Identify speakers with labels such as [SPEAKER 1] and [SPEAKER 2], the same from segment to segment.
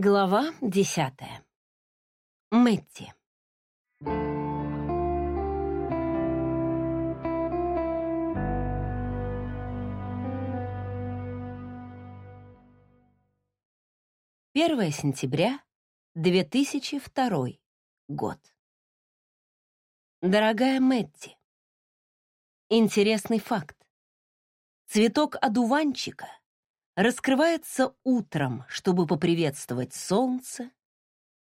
[SPEAKER 1] Глава десятая. Мэтти. Первое сентября 2002 год. Дорогая Мэтти, интересный факт. Цветок одуванчика раскрывается утром, чтобы поприветствовать солнце,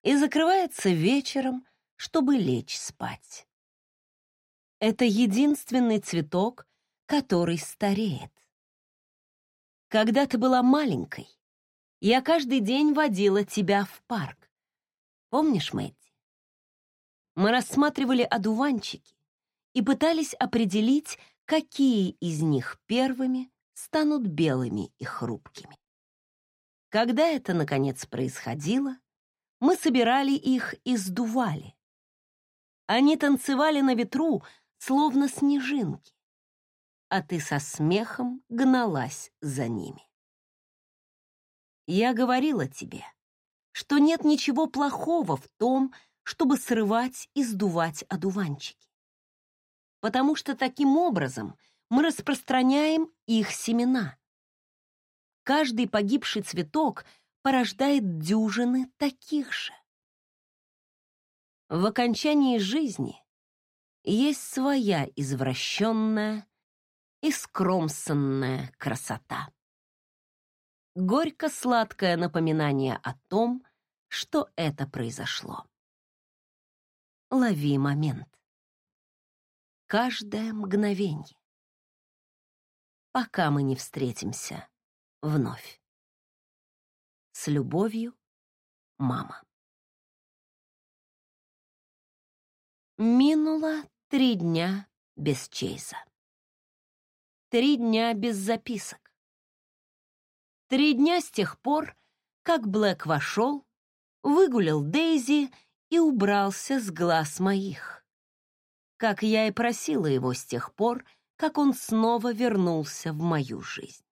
[SPEAKER 1] и закрывается вечером, чтобы лечь спать. Это единственный цветок, который стареет. Когда ты была маленькой, я каждый день водила тебя в парк. Помнишь, Мэтти? Мы рассматривали одуванчики и пытались определить, какие из них первыми станут белыми и хрупкими. Когда это, наконец, происходило, мы собирали их и сдували. Они танцевали на ветру, словно снежинки, а ты со смехом гналась за ними. Я говорила тебе, что нет ничего плохого в том, чтобы срывать и сдувать одуванчики. Потому что таким образом мы распространяем их семена. Каждый погибший цветок порождает дюжины таких же. В окончании жизни есть своя извращенная и скромсанная красота. Горько-сладкое напоминание о том, что это произошло. Лови момент. Каждое мгновение пока мы не встретимся вновь. С любовью, мама. Минуло три дня без Чейза. Три дня без записок. Три дня с тех пор, как Блэк вошел, выгулял Дейзи и убрался с глаз моих. Как я и просила его с тех пор, как он снова вернулся в мою жизнь.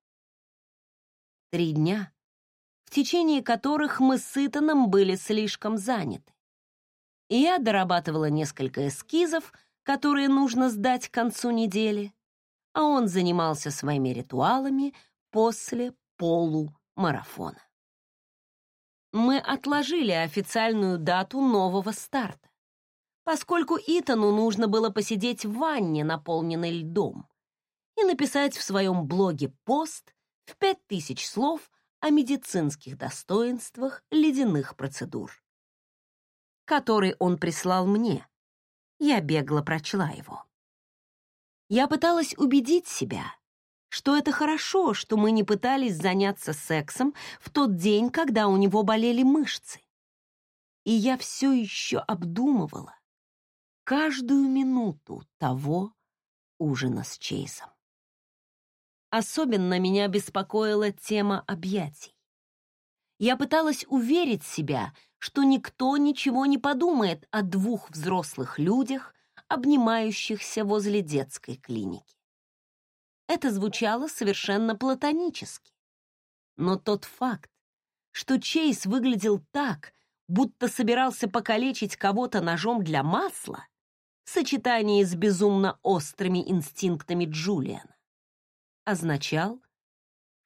[SPEAKER 1] Три дня, в течение которых мы с Итаном были слишком заняты. Я дорабатывала несколько эскизов, которые нужно сдать к концу недели, а он занимался своими ритуалами после полумарафона. Мы отложили официальную дату нового старта поскольку Итану нужно было посидеть в ванне, наполненной льдом, и написать в своем блоге пост в пять тысяч слов о медицинских достоинствах ледяных процедур, который он прислал мне. Я бегло прочла его. Я пыталась убедить себя, что это хорошо, что мы не пытались заняться сексом в тот день, когда у него болели мышцы. И я все еще обдумывала, каждую минуту того ужина с Чейзом. Особенно меня беспокоила тема объятий. Я пыталась уверить себя, что никто ничего не подумает о двух взрослых людях, обнимающихся возле детской клиники. Это звучало совершенно платонически. Но тот факт, что Чейз выглядел так, будто собирался покалечить кого-то ножом для масла, в сочетании с безумно острыми инстинктами Джулиана, означал,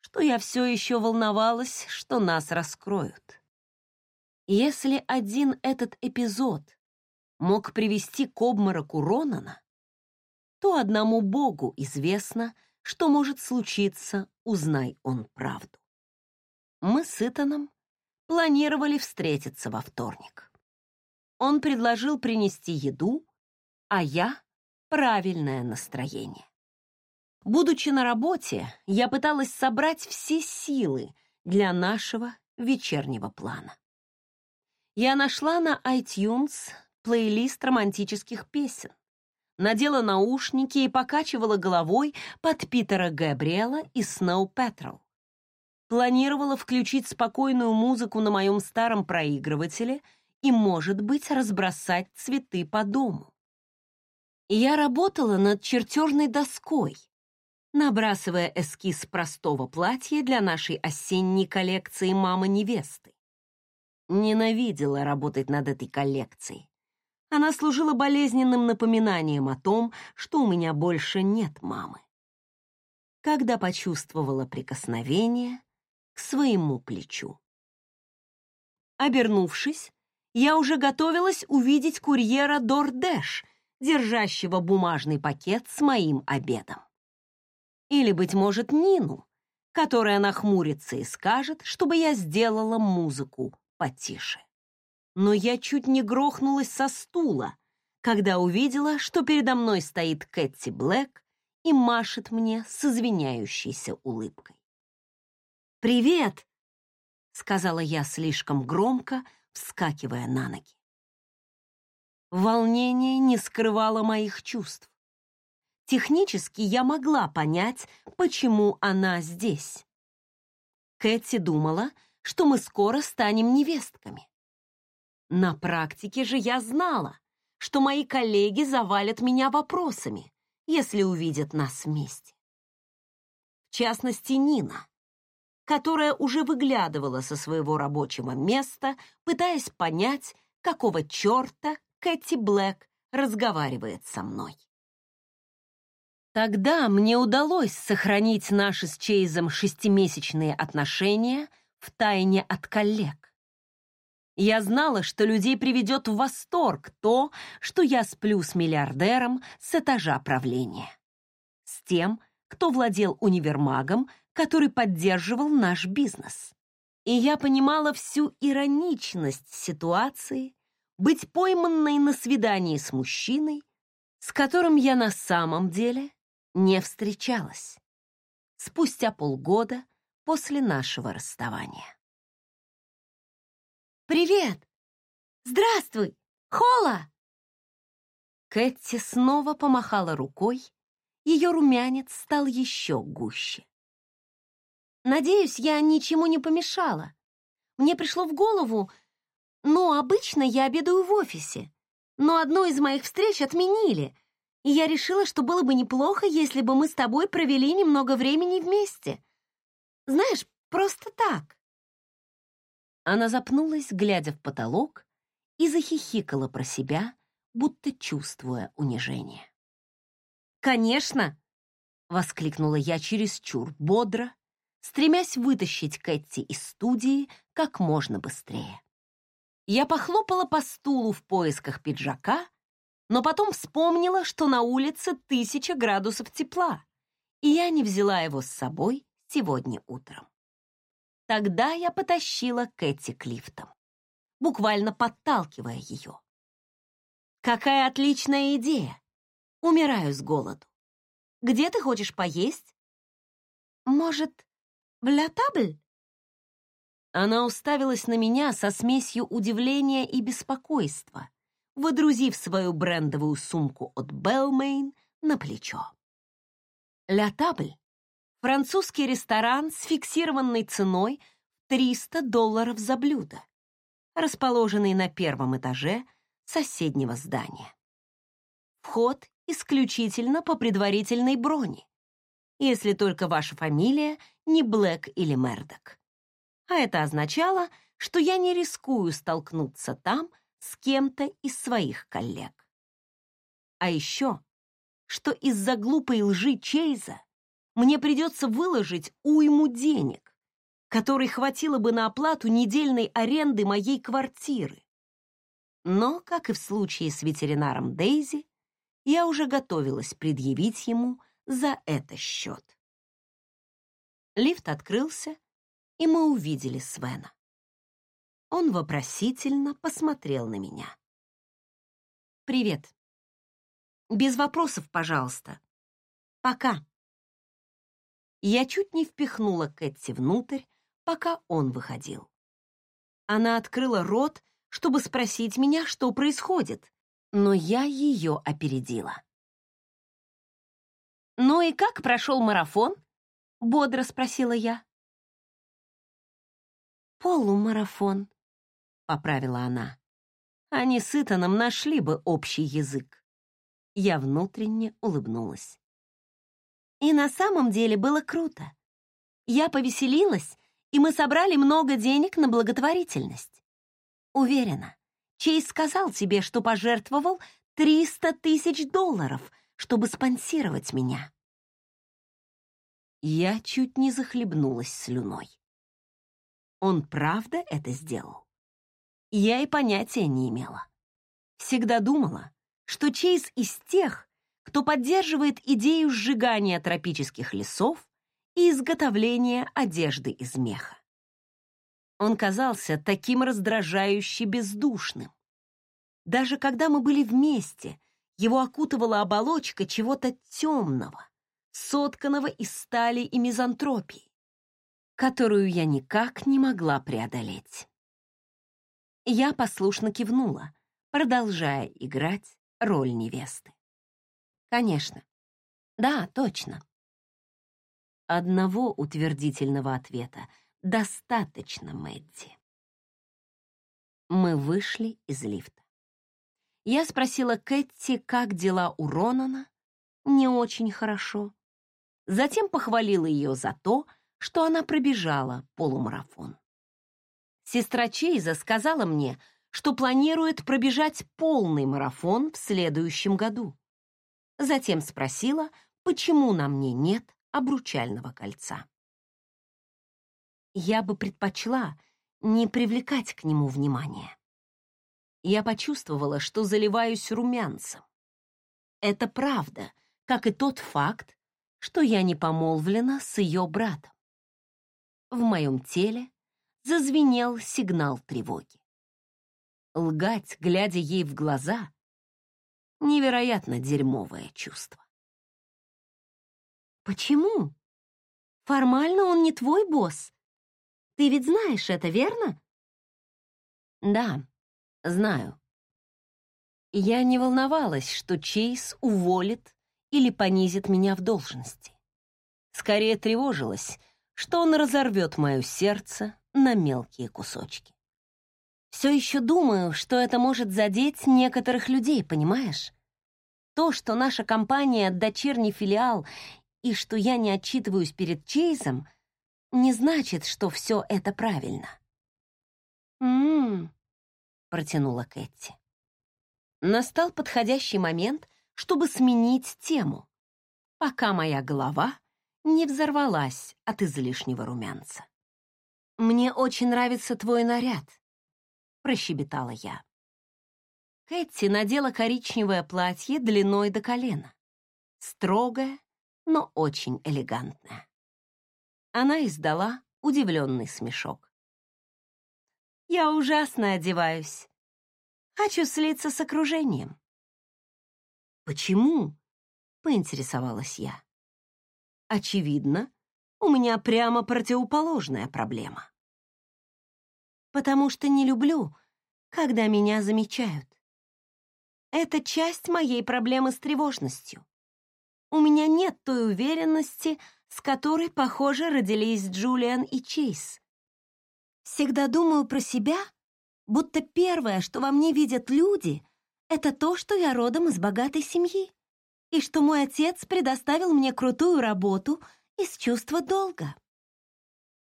[SPEAKER 1] что я все еще волновалась, что нас раскроют. Если один этот эпизод мог привести к обмороку Ронана, то одному Богу известно, что может случиться, узнай он правду. Мы с Итаном планировали встретиться во вторник. Он предложил принести еду, а я — правильное настроение. Будучи на работе, я пыталась собрать все силы для нашего вечернего плана. Я нашла на iTunes плейлист романтических песен, надела наушники и покачивала головой под Питера Габриэла и Snow Patrol. Планировала включить спокойную музыку на моем старом проигрывателе и, может быть, разбросать цветы по дому я работала над чертежной доской, набрасывая эскиз простого платья для нашей осенней коллекции «Мама невесты». ненавидела работать над этой коллекцией. Она служила болезненным напоминанием о том, что у меня больше нет мамы. Когда почувствовала прикосновение к своему плечу. Обернувшись, я уже готовилась увидеть курьера Дордэш, держащего бумажный пакет с моим обедом. Или, быть может, Нину, которая нахмурится и скажет, чтобы я сделала музыку потише. Но я чуть не грохнулась со стула, когда увидела, что передо мной стоит Кэти Блэк и машет мне с извиняющейся улыбкой. «Привет!» — сказала я слишком громко, вскакивая на ноги. Волнение не скрывало моих чувств. Технически я могла понять, почему она здесь. Кэти думала, что мы скоро станем невестками. На практике же я знала, что мои коллеги завалят меня вопросами, если увидят нас вместе. В частности, Нина, которая уже выглядывала со своего рабочего места, пытаясь понять, какого черта Кэти Блэк разговаривает со мной. Тогда мне удалось сохранить наши с Чейзом шестимесячные отношения в тайне от коллег. Я знала, что людей приведет в восторг то, что я сплю с миллиардером с этажа правления. С тем, кто владел универмагом, который поддерживал наш бизнес. И я понимала всю ироничность ситуации быть пойманной на свидании с мужчиной, с которым я на самом деле не встречалась. Спустя полгода после нашего расставания. «Привет! Здравствуй! Хола!» Кэти снова помахала рукой, ее румянец стал еще гуще. «Надеюсь, я ничему не помешала. Мне пришло в голову, ну, обычно я обедаю в офисе, но одну из моих встреч отменили, и я решила, что было бы неплохо, если бы мы с тобой провели немного времени вместе. Знаешь, просто так. Она запнулась, глядя в потолок, и захихикала про себя, будто чувствуя унижение. «Конечно!» — воскликнула я чересчур бодро, стремясь вытащить Кэти из студии как можно быстрее. Я похлопала по стулу в поисках пиджака, но потом вспомнила, что на улице тысяча градусов тепла, и я не взяла его с собой сегодня утром. Тогда я потащила Кэти к лифтам, буквально подталкивая ее. «Какая отличная идея! Умираю с голоду. Где ты хочешь поесть?» «Может, в Ля Табль?» Она уставилась на меня со смесью удивления и беспокойства, выдрузив свою брендовую сумку от Белмейн на плечо. «Ля Табль» — французский ресторан с фиксированной ценой 300 долларов за блюдо, расположенный на первом этаже соседнего здания. Вход исключительно по предварительной броне, если только ваша фамилия не Блэк или Мердок а это означало, что я не рискую столкнуться там с кем-то из своих коллег. А еще, что из-за глупой лжи Чейза мне придется выложить уйму денег, которой хватило бы на оплату недельной аренды моей квартиры. Но, как и в случае с ветеринаром Дейзи, я уже готовилась предъявить ему за это счет. Лифт открылся, и мы увидели Свена. Он вопросительно посмотрел на меня. «Привет. Без вопросов, пожалуйста. Пока». Я чуть не впихнула Кэти внутрь, пока он выходил. Она открыла рот, чтобы спросить меня, что происходит, но я ее опередила. «Ну и как прошел марафон?» — бодро спросила я. «Полумарафон», — поправила она. Они с Итаном нашли бы общий язык. Я внутренне улыбнулась. И на самом деле было круто. Я повеселилась, и мы собрали много денег на благотворительность. Уверена, Чейз сказал тебе, что пожертвовал 300 тысяч долларов, чтобы спонсировать меня. Я чуть не захлебнулась слюной. Он правда это сделал? Я и понятия не имела. Всегда думала, что Чейз из тех, кто поддерживает идею сжигания тропических лесов и изготовления одежды из меха. Он казался таким раздражающе бездушным. Даже когда мы были вместе, его окутывала оболочка чего-то темного, сотканного из стали и мизантропии, которую я никак не могла преодолеть. Я послушно кивнула, продолжая играть роль невесты. Конечно. Да, точно. Одного утвердительного ответа достаточно, Мэдди. Мы вышли из лифта. Я спросила Кэти, как дела у Ронана. Не очень хорошо. Затем похвалила ее за то, что она пробежала полумарафон. Сестра Чейза сказала мне, что планирует пробежать полный марафон в следующем году. Затем спросила, почему на мне нет обручального кольца. Я бы предпочла не привлекать к нему внимания. Я почувствовала, что заливаюсь румянцем. Это правда, как и тот факт, что я не помолвлена с ее братом. В моем теле зазвенел сигнал тревоги. Лгать, глядя ей в глаза — невероятно дерьмовое чувство. «Почему? Формально он не твой босс. Ты ведь знаешь это, верно?» «Да, знаю». Я не волновалась, что Чейз уволит или понизит меня в должности. Скорее тревожилась, что он разорвет мое сердце на мелкие кусочки. Все еще думаю, что это может задеть некоторых людей, понимаешь? То, что наша компания — дочерний филиал, и что я не отчитываюсь перед Чейзом, не значит, что все это правильно. «М-м-м», протянула Кэти. Настал подходящий момент, чтобы сменить тему, пока моя голова не взорвалась от излишнего румянца. «Мне очень нравится твой наряд», — прощебетала я. Кэти надела коричневое платье длиной до колена. Строгое, но очень элегантное. Она издала удивленный смешок. «Я ужасно одеваюсь. Хочу слиться с окружением. «Почему?» — поинтересовалась я. «Очевидно, у меня прямо противоположная проблема. Потому что не люблю, когда меня замечают. Это часть моей проблемы с тревожностью. У меня нет той уверенности, с которой, похоже, родились Джулиан и Чейз. Всегда думаю про себя, будто первое, что во мне видят люди, это то, что я родом из богатой семьи, и что мой отец предоставил мне крутую работу из чувства долга.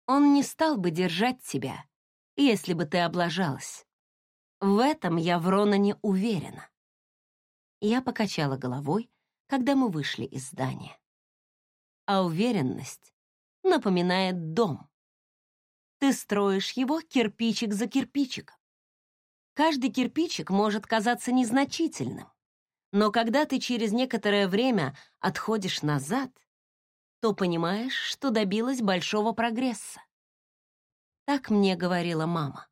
[SPEAKER 1] Он не стал бы держать тебя, если бы ты облажалась. В этом я в Ронане уверена. Я покачала головой, когда мы вышли из здания. А уверенность напоминает дом. Ты строишь его кирпичик за кирпичиком. Каждый кирпичик может казаться незначительным, но когда ты через некоторое время отходишь назад, то понимаешь, что добилась большого прогресса. Так мне говорила мама.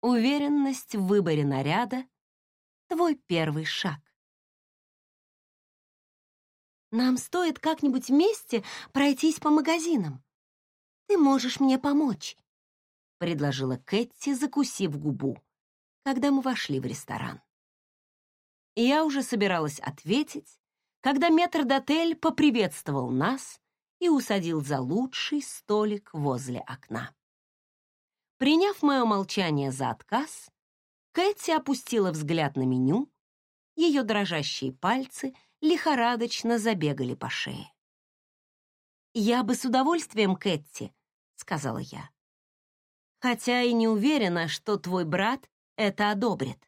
[SPEAKER 1] Уверенность в выборе наряда — твой первый шаг. Нам стоит как-нибудь вместе пройтись по магазинам. Ты можешь мне помочь предложила Кэти, закусив губу, когда мы вошли в ресторан. Я уже собиралась ответить, когда метрдотель поприветствовал нас и усадил за лучший столик возле окна. Приняв мое молчание за отказ, Кэти опустила взгляд на меню, ее дрожащие пальцы лихорадочно забегали по шее. «Я бы с удовольствием, Кэти», — сказала я Хотя и не уверена, что твой брат это одобрит.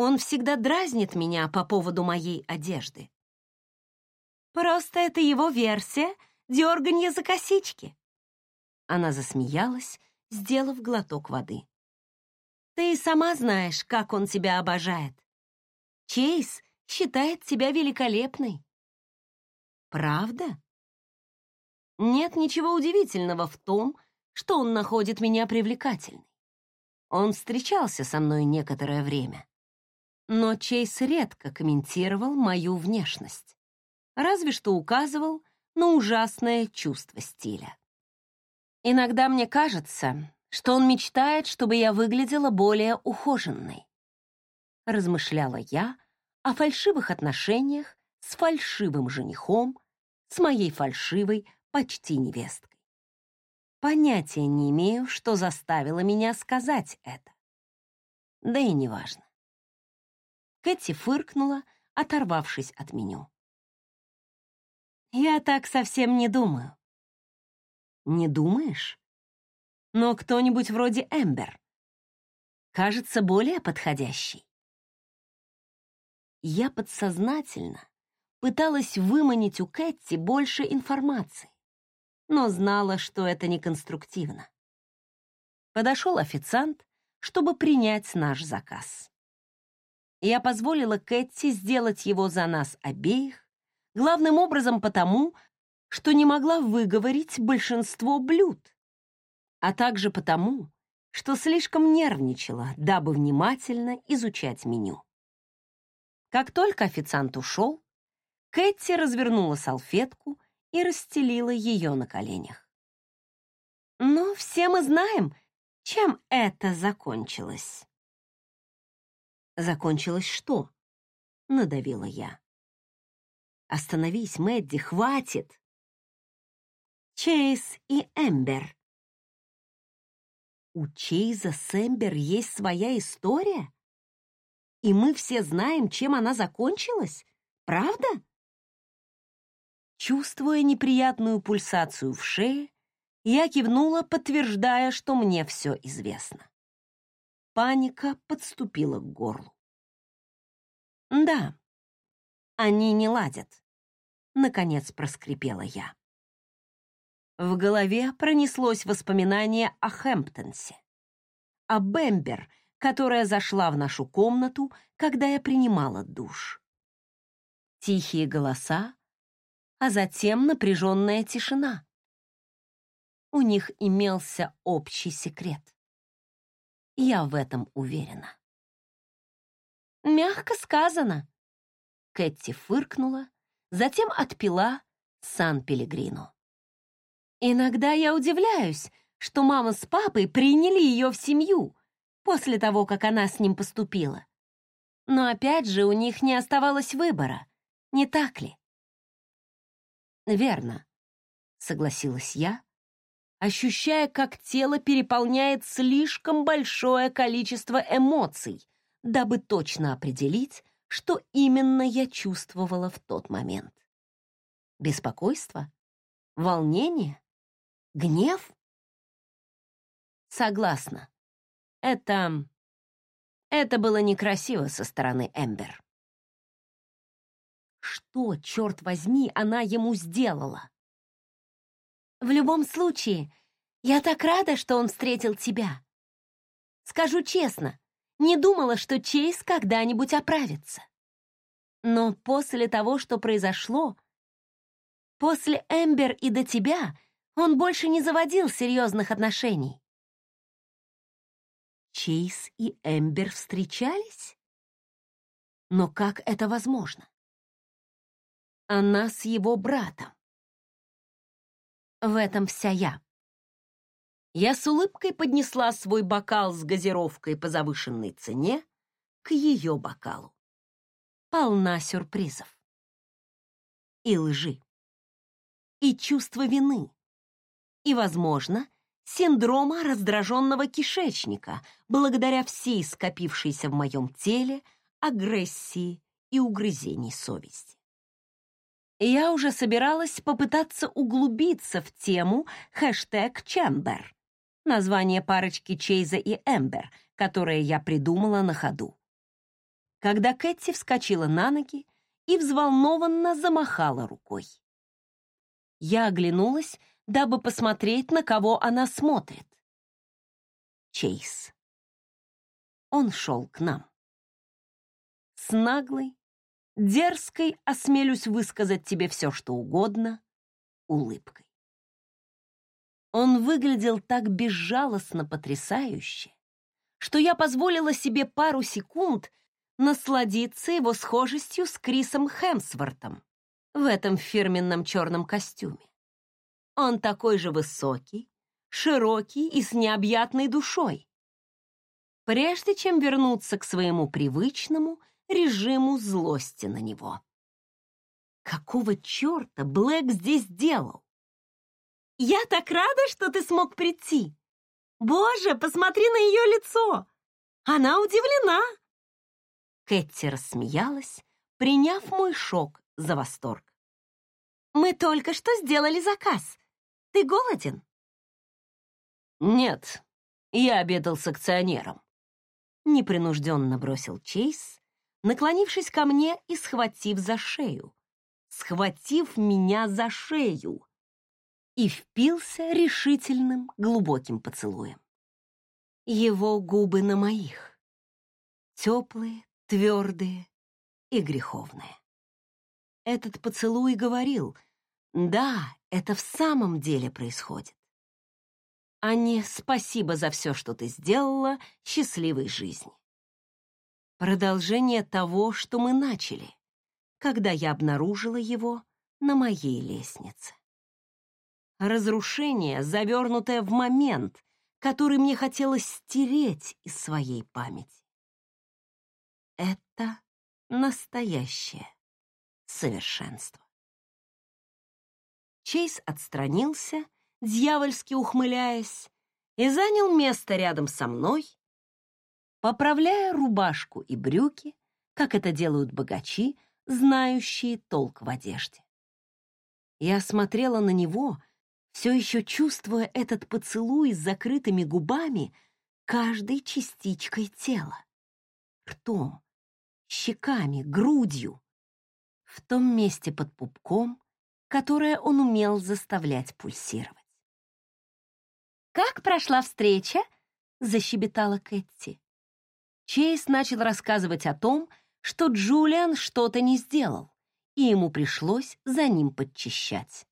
[SPEAKER 1] Он всегда дразнит меня по поводу моей одежды. Просто это его версия дерганья за косички. Она засмеялась, сделав глоток воды. Ты и сама знаешь, как он тебя обожает. Чейз считает тебя великолепной. Правда? Нет ничего удивительного в том, что он находит меня привлекательной. Он встречался со мной некоторое время. Но Чейз редко комментировал мою внешность. Разве что указывал на ужасное чувство стиля. Иногда мне кажется, что он мечтает, чтобы я выглядела более ухоженной. Размышляла я о фальшивых отношениях с фальшивым женихом, с моей фальшивой почти невесткой. Понятия не имею, что заставило меня сказать это. Да и неважно. Кэти фыркнула, оторвавшись от меню. «Я так совсем не думаю». «Не думаешь?» «Но кто-нибудь вроде Эмбер кажется более подходящий». Я подсознательно пыталась выманить у Кэти больше информации, но знала, что это неконструктивно. Подошел официант, чтобы принять наш заказ. Я позволила Кэти сделать его за нас обеих, главным образом потому, что не могла выговорить большинство блюд, а также потому, что слишком нервничала, дабы внимательно изучать меню. Как только официант ушел, Кэти развернула салфетку и расстелила ее на коленях. «Но все мы знаем, чем это закончилось». «Закончилось что?» — надавила я. «Остановись, Мэдди, хватит!» Чейз и Эмбер. У Чейза с Эмбер есть своя история? И мы все знаем, чем она закончилась? Правда? Чувствуя неприятную пульсацию в шее, я кивнула, подтверждая, что мне все известно. Паника подступила к горлу. «Да, они не ладят», — наконец проскрипела я. В голове пронеслось воспоминание о Хэмптонсе, о Бэмбер, которая зашла в нашу комнату, когда я принимала душ. Тихие голоса, а затем напряженная тишина. У них имелся общий секрет. Я в этом уверена. «Мягко сказано», — Кэти фыркнула, затем отпила Сан-Пелегрино. «Иногда я удивляюсь, что мама с папой приняли ее в семью после того, как она с ним поступила. Но опять же у них не оставалось выбора, не так ли?» «Верно», — согласилась я, ощущая, как тело переполняет слишком большое количество эмоций, дабы точно определить, что именно я чувствовала в тот момент. Беспокойство? Волнение? Гнев? Согласна. Это... Это было некрасиво со стороны Эмбер. Что, черт возьми, она ему сделала? В любом случае, я так рада, что он встретил тебя. Скажу честно, не думала, что Чейз когда-нибудь оправится. Но после того, что произошло, после Эмбер и до тебя, он больше не заводил серьезных отношений. Чейз и Эмбер встречались? Но как это возможно? Она с его братом. В этом вся я. Я с улыбкой поднесла свой бокал с газировкой по завышенной цене к ее бокалу. Полна сюрпризов. И лжи. И чувства вины. И, возможно, синдрома раздраженного кишечника, благодаря всей скопившейся в моем теле агрессии и угрызений совести я уже собиралась попытаться углубиться в тему хэштег Чембер, название парочки Чейза и Эмбер, которое я придумала на ходу. Когда Кэти вскочила на ноги и взволнованно замахала рукой. Я оглянулась, дабы посмотреть, на кого она смотрит. Чейз. Он шел к нам. С наглой, дерзкой, осмелюсь высказать тебе все, что угодно, улыбкой. Он выглядел так безжалостно потрясающе, что я позволила себе пару секунд насладиться его схожестью с Крисом Хемсвортом в этом фирменном черном костюме. Он такой же высокий, широкий и с необъятной душой. Прежде чем вернуться к своему привычному режиму злости на него. Какого черта Блэк здесь делал? «Я так рада, что ты смог прийти! Боже, посмотри на ее лицо! Она удивлена!» Кэти рассмеялась, приняв мой шок за восторг. «Мы только что сделали заказ. Ты голоден?»
[SPEAKER 2] «Нет, я обедал с акционером», — непринужденно бросил Чейз, наклонившись ко мне и схватив за шею. Схватив меня за шею и впился решительным глубоким поцелуем. Его губы на моих, теплые, твердые и греховные. Этот поцелуй говорил, да, это в самом деле происходит. А не спасибо за все, что ты сделала, счастливой жизни. Продолжение того, что мы начали, когда я обнаружила его на моей лестнице разрушение, завернутое в момент, который мне хотелось стереть из своей памяти. Это настоящее совершенство. Чейз отстранился, дьявольски ухмыляясь, и занял место рядом со мной, поправляя рубашку и брюки, как это делают богачи, знающие толк в одежде. Я смотрела на него, все еще чувствуя этот поцелуй с закрытыми губами каждой частичкой тела. Ртом, щеками, грудью. В том месте под пупком, которое он умел заставлять пульсировать.
[SPEAKER 1] «Как прошла встреча?» — защебетала Кэти. Чейз начал рассказывать о том, что Джулиан что-то не сделал, и ему пришлось за ним подчищать.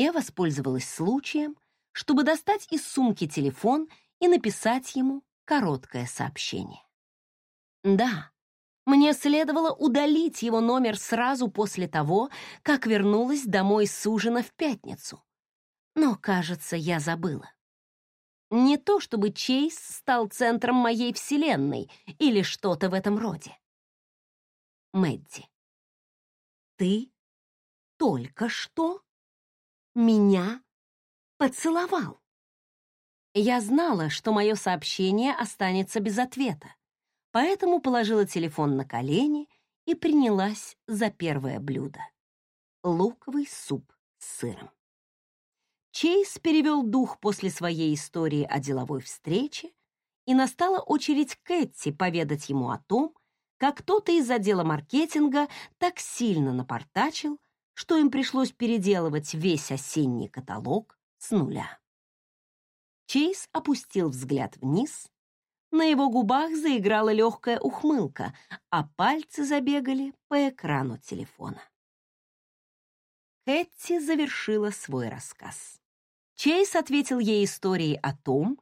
[SPEAKER 1] Я воспользовалась случаем, чтобы достать из сумки телефон и написать ему короткое сообщение. Да, мне следовало удалить его номер сразу после того, как вернулась домой с ужина в пятницу. Но, кажется, я забыла. Не то чтобы Чейз стал центром моей вселенной или что-то в этом роде. Мэдди, ты только что меня поцеловал. Я знала, что мое сообщение останется без ответа, поэтому положила телефон на колени и принялась за первое блюдо — луковый суп с сыром. Чейз перевел дух после своей истории о деловой встрече, и настала очередь Кэти поведать ему о том, как кто-то из отдела маркетинга так сильно напортачил, что им пришлось переделывать весь осенний каталог с нуля. Чейз опустил взгляд вниз. На его губах заиграла легкая ухмылка, а пальцы забегали по экрану телефона. Кэти завершила свой рассказ. Чейз ответил ей историей о том,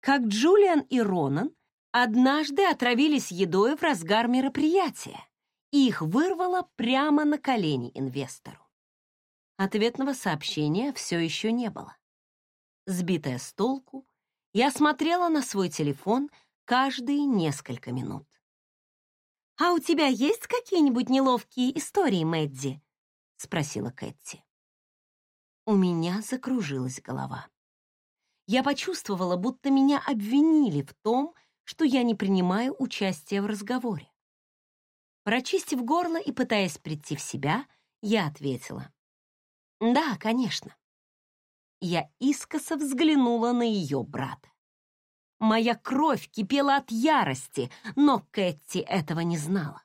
[SPEAKER 1] как Джулиан и Ронан однажды отравились едой в разгар мероприятия их вырвало прямо на колени инвестору. Ответного сообщения все еще не было. Сбитая с толку, я смотрела на свой телефон каждые несколько минут. «А у тебя есть какие-нибудь неловкие истории, Мэдди?» — спросила Кэти. У меня закружилась голова. Я почувствовала, будто меня обвинили в том, что я не принимаю участия в разговоре. Прочистив горло и пытаясь прийти в себя, я ответила. «Да, конечно».
[SPEAKER 2] Я искоса взглянула на ее брата. Моя кровь кипела от ярости, но Кэти этого не знала.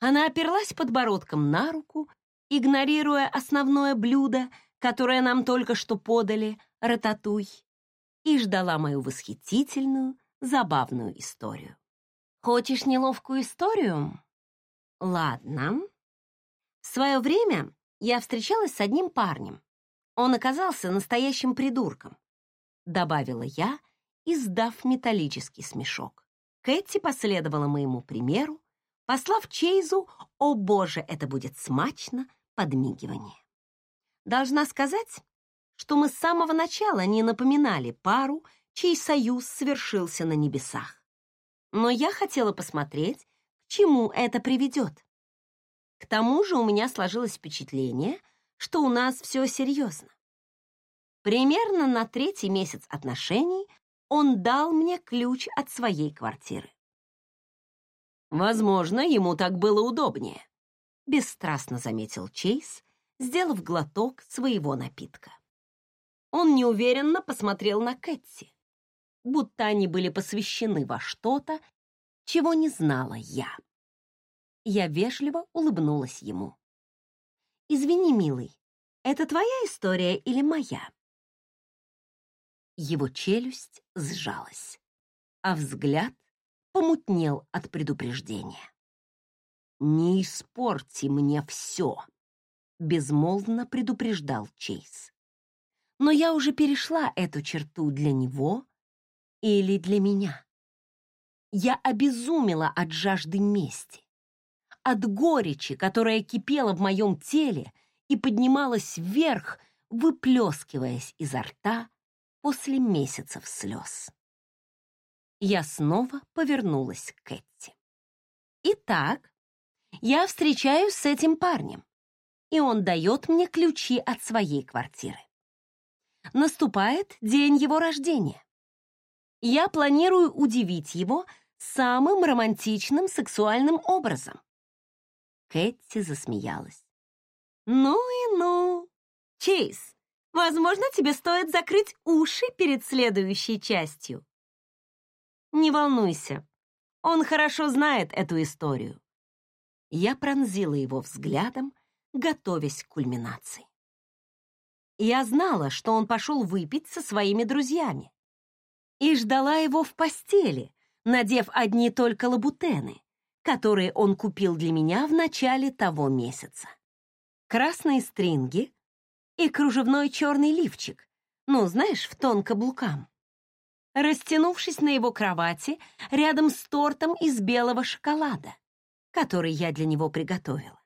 [SPEAKER 2] Она оперлась подбородком на руку, игнорируя основное блюдо, которое нам только что подали, рататуй, и ждала мою восхитительную, забавную историю. Хочешь неловкую историю? Ладно. В свое время я встречалась с одним парнем. Он оказался настоящим придурком, добавила я, издав металлический смешок. Кэти последовала моему примеру, послав Чейзу «О боже, это будет смачно!» подмигивание. Должна сказать, что мы с самого начала не напоминали пару, чей союз свершился на небесах. Но я хотела посмотреть, чему это приведет. К тому же у меня сложилось впечатление, что у нас все серьезно. Примерно на третий месяц отношений он дал мне ключ от своей квартиры. Возможно, ему так было удобнее, бесстрастно заметил Чейз, сделав глоток своего напитка. Он неуверенно посмотрел на Кэтси, будто они были посвящены во что-то, чего не знала я. Я вежливо улыбнулась ему. «Извини, милый, это твоя история или моя?» Его челюсть сжалась, а взгляд помутнел от предупреждения. «Не испорти мне все», — безмолвно предупреждал Чейз. Но я уже перешла эту черту для него или для меня. Я обезумела от жажды мести, от горечи, которая кипела в моем теле и поднималась вверх, выплескиваясь изо рта после месяцев слез. Я снова повернулась к Кэти. «Итак, я встречаюсь с этим парнем, и он дает мне ключи от своей квартиры. Наступает день его рождения. Я планирую удивить его самым романтичным сексуальным образом. Кэти засмеялась. Ну и ну. Чейз, возможно, тебе стоит закрыть уши перед следующей частью. Не волнуйся, он хорошо знает эту историю. Я пронзила его взглядом, готовясь к кульминации. Я знала, что он пошел выпить со своими друзьями и ждала его в постели, надев одни только лабутены, которые он купил для меня в начале того месяца. Красные стринги и кружевной черный лифчик, ну, знаешь, в тон каблукам. Растянувшись на его кровати рядом с тортом из белого шоколада, который я для него приготовила.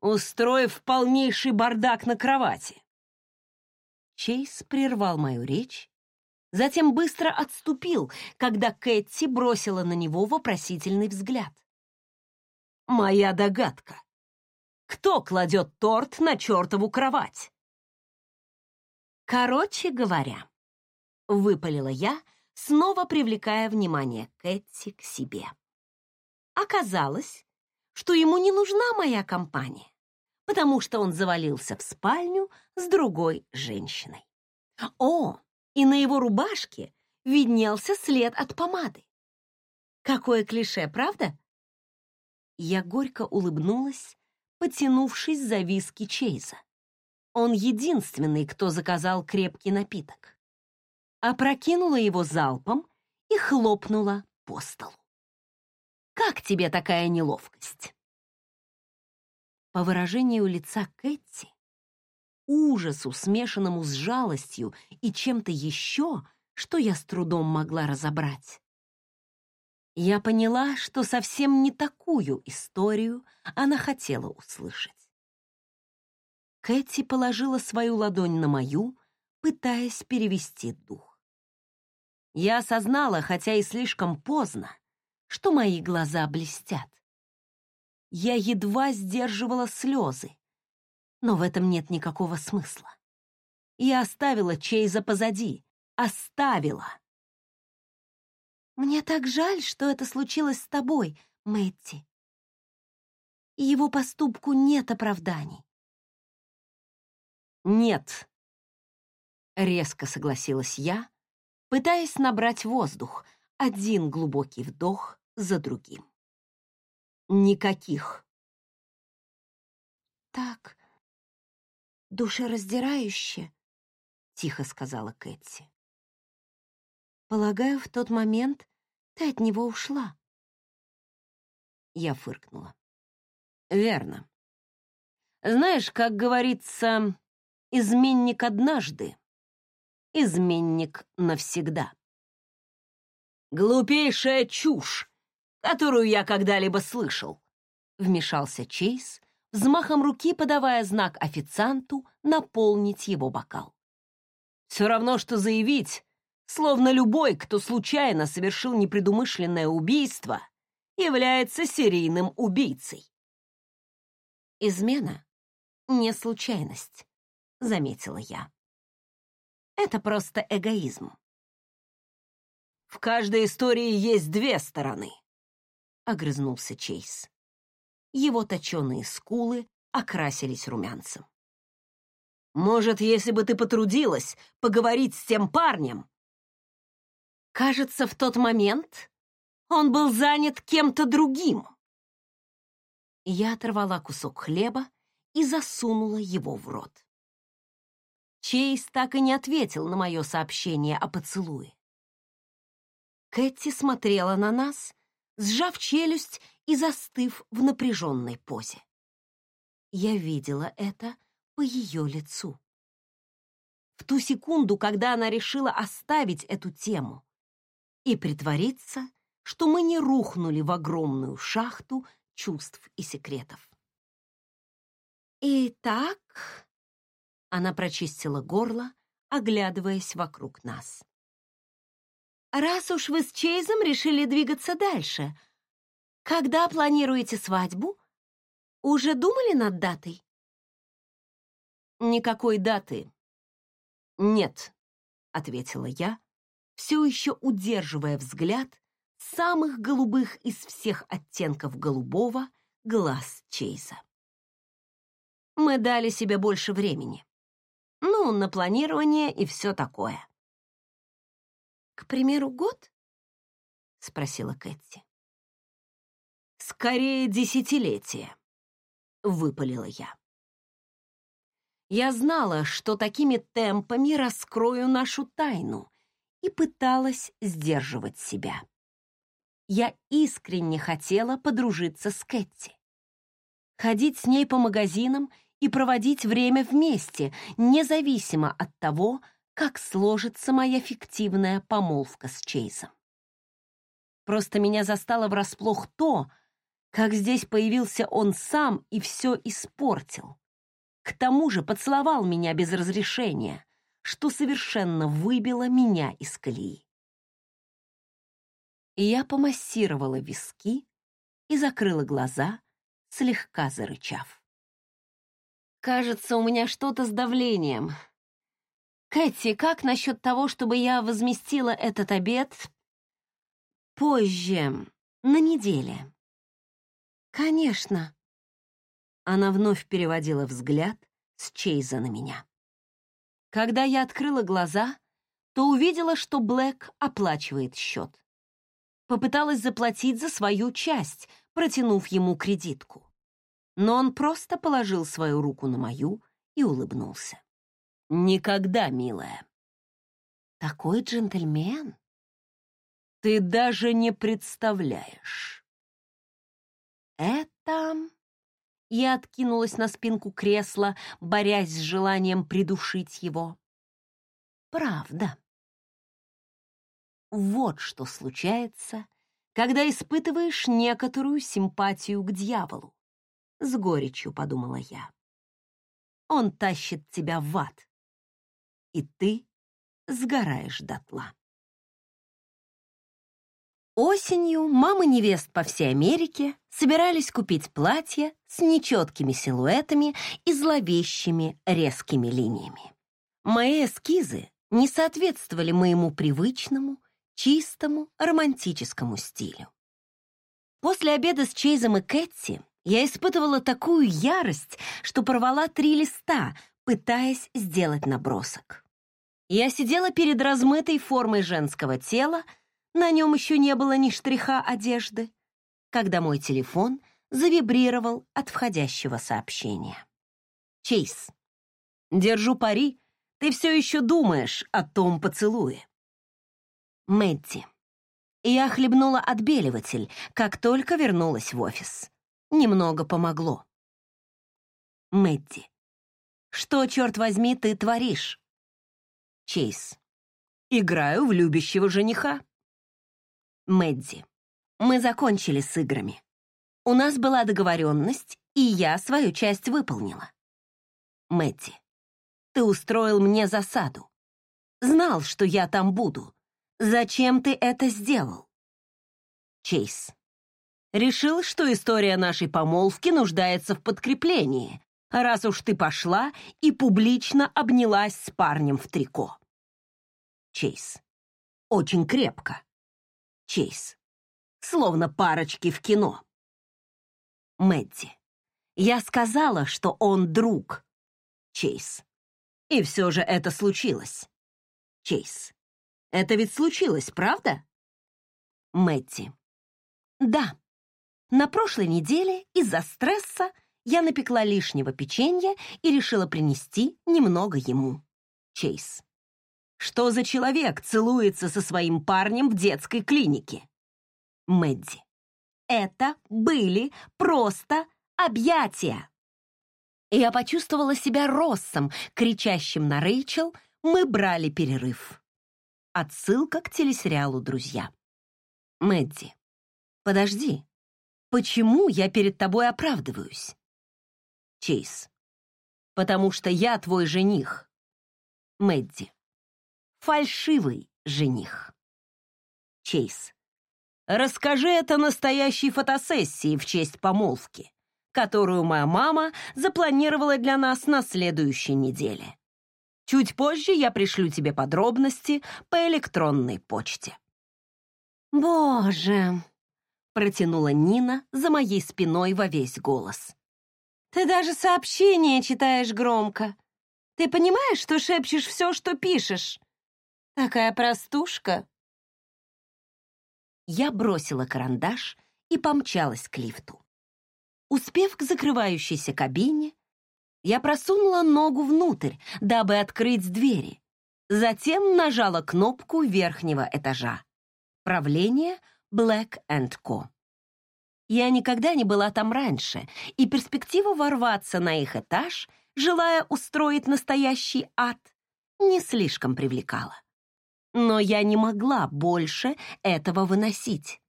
[SPEAKER 2] Устроив полнейший бардак на кровати. Чейз прервал мою речь затем быстро отступил, когда Кэти бросила на него вопросительный взгляд. «Моя догадка. Кто кладет торт на чертову кровать?» «Короче говоря», — выпалила я, снова привлекая внимание Кэти к себе. Оказалось, что ему не нужна моя компания, потому что он завалился в спальню с другой женщиной. О, и на его рубашке виднелся след от помады. Какое клише, правда? Я горько улыбнулась, потянувшись за виски Чейза. Он единственный, кто заказал крепкий напиток. Опрокинула его залпом и хлопнула по столу. «Как тебе такая неловкость?» По выражению лица Кэти ужасу, смешанному с жалостью и чем-то еще, что я с трудом могла разобрать. Я поняла, что совсем не такую историю она хотела услышать. Кэти положила свою ладонь на мою, пытаясь перевести дух. Я осознала, хотя и слишком поздно, что мои глаза блестят. Я едва сдерживала слезы, но в этом нет никакого смысла. Я оставила Чейза позади. Оставила. Мне так жаль, что это случилось с тобой, Мэтти. Его поступку нет оправданий. Нет. Резко согласилась я, пытаясь набрать воздух, один глубокий вдох за другим. Никаких.
[SPEAKER 1] Так, душераздирающе,
[SPEAKER 2] тихо сказала Кэти.
[SPEAKER 1] Полагаю, в тот момент ты от него ушла.
[SPEAKER 2] Я фыркнула. Верно. Знаешь, как говорится, изменник однажды, изменник навсегда. Глупейшая чушь, которую я когда-либо слышал, вмешался Чейз, взмахом руки подавая знак официанту наполнить его бокал. Все равно, что заявить, словно любой, кто случайно совершил непредумышленное убийство, является серийным убийцей. «Измена — не случайность», — заметила я. «Это просто эгоизм». «В каждой истории есть две стороны», — огрызнулся Чейз. Его точеные скулы окрасились румянцем. «Может, если бы ты потрудилась поговорить с тем парнем?» Кажется, в тот момент он был занят кем-то другим. Я оторвала кусок хлеба и засунула его в рот. Чейз так и не ответил на мое сообщение о поцелуе. Кэти смотрела на нас, сжав челюсть и застыв в напряженной позе. Я видела это по ее лицу. В ту секунду, когда она решила оставить эту тему и притвориться, что мы не рухнули в огромную шахту чувств и секретов.
[SPEAKER 1] «Итак...»
[SPEAKER 2] — она прочистила горло, оглядываясь вокруг нас.
[SPEAKER 1] «Раз уж вы с Чейзом решили двигаться дальше, когда планируете свадьбу? Уже думали над датой?»
[SPEAKER 2] «Никакой даты нет», — ответила я, все еще удерживая взгляд самых голубых из всех оттенков голубого глаз Чейза. Мы дали себе больше времени. Ну, на планирование и все такое.
[SPEAKER 1] «К примеру, год?»
[SPEAKER 2] — спросила Кэти. «Скорее десятилетие», — выпалила я. Я знала, что такими темпами раскрою нашу тайну, и пыталась сдерживать себя. Я искренне хотела подружиться с Кэти. Ходить с ней по магазинам и проводить время вместе, независимо от того, как сложится моя фиктивная помолвка с Чейзом. Просто меня застало врасплох то, как здесь появился он сам и все испортил. К тому же поцеловал меня без разрешения, что совершенно выбило меня из колеи. Я помассировала виски и закрыла глаза, слегка зарычав. «Кажется, у меня что-то с давлением. Кэти, как насчет того, чтобы я возместила этот обед позже, на неделе?»
[SPEAKER 1] «Конечно».
[SPEAKER 2] Она вновь переводила взгляд с Чейза на меня. Когда я открыла глаза, то увидела, что Блэк оплачивает счет. Попыталась заплатить за свою часть, протянув ему кредитку. Но он просто положил свою руку на мою и улыбнулся. «Никогда, милая».
[SPEAKER 1] «Такой джентльмен?»
[SPEAKER 2] «Ты даже не представляешь».
[SPEAKER 1] «Это...»
[SPEAKER 2] Я откинулась на спинку кресла, борясь с желанием придушить его. Правда. Вот что случается, когда испытываешь некоторую симпатию к дьяволу. С горечью подумала я. Он тащит тебя в ад, и ты сгораешь дотла. Осенью мамы невест по всей Америке собирались купить платья с нечеткими силуэтами и зловещими резкими линиями. Мои эскизы не соответствовали моему привычному, чистому, романтическому стилю. После обеда с Чейзом и Кэтти я испытывала такую ярость, что порвала три листа, пытаясь сделать набросок.
[SPEAKER 1] Я сидела перед размытой формой женского тела, на нем еще не было ни штриха одежды, когда мой телефон завибрировал от входящего сообщения. Чейз, держу пари, ты все еще думаешь о том поцелуе. Мэдди. Я хлебнула отбеливатель, как только вернулась в офис. Немного помогло. Мэдди. Что, черт возьми, ты творишь? Чейз. Играю в любящего жениха. Мэдди. Мы закончили с играми. У нас была договоренность, и я свою часть выполнила. Мэдди. Ты устроил мне засаду. Знал, что я там буду. Зачем ты это сделал? Чейз. Решил, что история нашей помолвки нуждается в подкреплении, раз уж ты пошла и публично обнялась с парнем в трико. Чейз. Очень крепко. Чейз. Словно парочки в кино. Мэдди. Я сказала, что он друг. Чейз. И все же это случилось. Чейз. Это ведь случилось, правда? Мэтти. Да. На прошлой неделе из-за стресса я напекла лишнего печенья и решила принести немного ему. Чейз. Что за человек целуется со своим парнем в детской клинике? Мэдди. Это были просто объятия. Я почувствовала себя Россом, кричащим на Рэйчел «Мы брали перерыв». Отсылка к телесериалу «Друзья». Мэдди. Подожди. Почему я перед тобой оправдываюсь? Чейз. Потому что я твой жених. Мэдди. Фальшивый жених. Чейз. Расскажи это настоящей фотосессии в честь помолвки, которую моя мама запланировала для нас на следующей неделе. Чуть позже я пришлю тебе подробности по электронной почте. Боже, протянула Нина за моей спиной во весь голос. Ты даже сообщение читаешь громко. Ты понимаешь, что шепчешь все, что пишешь? Такая простушка. Я бросила карандаш и помчалась к лифту. Успев к закрывающейся кабине, я просунула ногу внутрь, дабы открыть двери. Затем нажала кнопку верхнего этажа. Правление Black Co. Я никогда не была там раньше, и перспектива ворваться на их этаж, желая устроить настоящий ад, не слишком привлекала. Но я не могла больше этого выносить.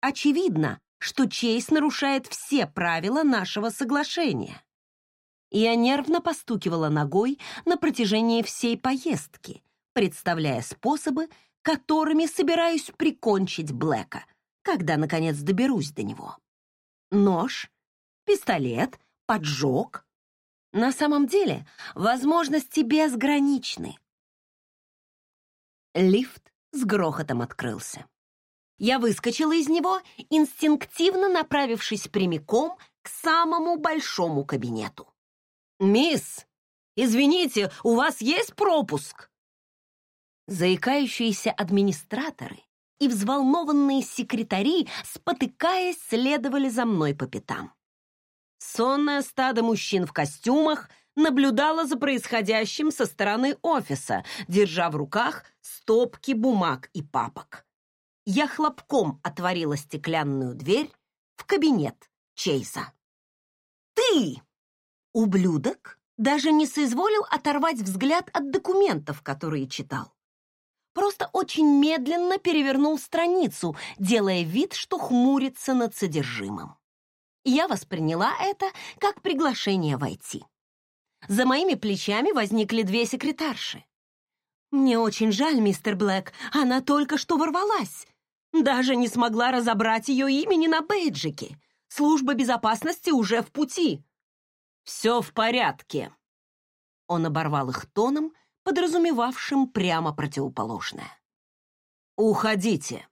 [SPEAKER 1] Очевидно, что Чейз нарушает все правила нашего соглашения. Я нервно постукивала ногой на протяжении всей поездки, представляя способы, которыми собираюсь прикончить Блэка — когда, наконец, доберусь до него. Нож, пистолет, поджог. На самом деле, возможности безграничны. Лифт с грохотом открылся. Я выскочила из него, инстинктивно направившись прямиком к самому большому кабинету. «Мисс, извините, у вас есть пропуск?» Заикающиеся администраторы и взволнованные секретари, спотыкаясь, следовали за мной по пятам. Сонное стадо мужчин в костюмах наблюдало за происходящим со стороны офиса, держа в руках стопки бумаг и папок. Я хлопком отворила стеклянную дверь в кабинет Чейза. «Ты, ублюдок!» даже не соизволил оторвать взгляд от документов, которые читал просто очень медленно перевернул страницу, делая вид, что хмурится над содержимым. Я восприняла это как приглашение войти. За моими плечами возникли две секретарши. «Мне очень жаль, мистер Блэк, она только что ворвалась. Даже не смогла разобрать ее имени на бейджике. Служба безопасности уже в пути». «Все в порядке». Он оборвал их тоном, подразумевавшим прямо противоположное. «Уходите!»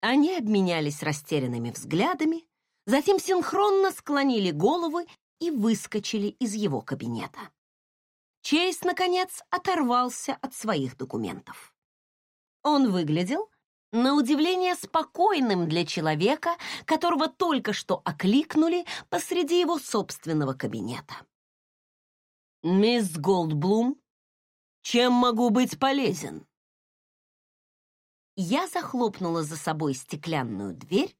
[SPEAKER 1] Они обменялись растерянными взглядами, затем синхронно склонили головы и выскочили из его кабинета.
[SPEAKER 2] Чейз, наконец, оторвался от своих документов. Он выглядел, на удивление, спокойным для человека, которого только что окликнули посреди его собственного кабинета.
[SPEAKER 1] «Мисс Голдблум, чем могу быть полезен?»
[SPEAKER 2] Я захлопнула за собой стеклянную дверь,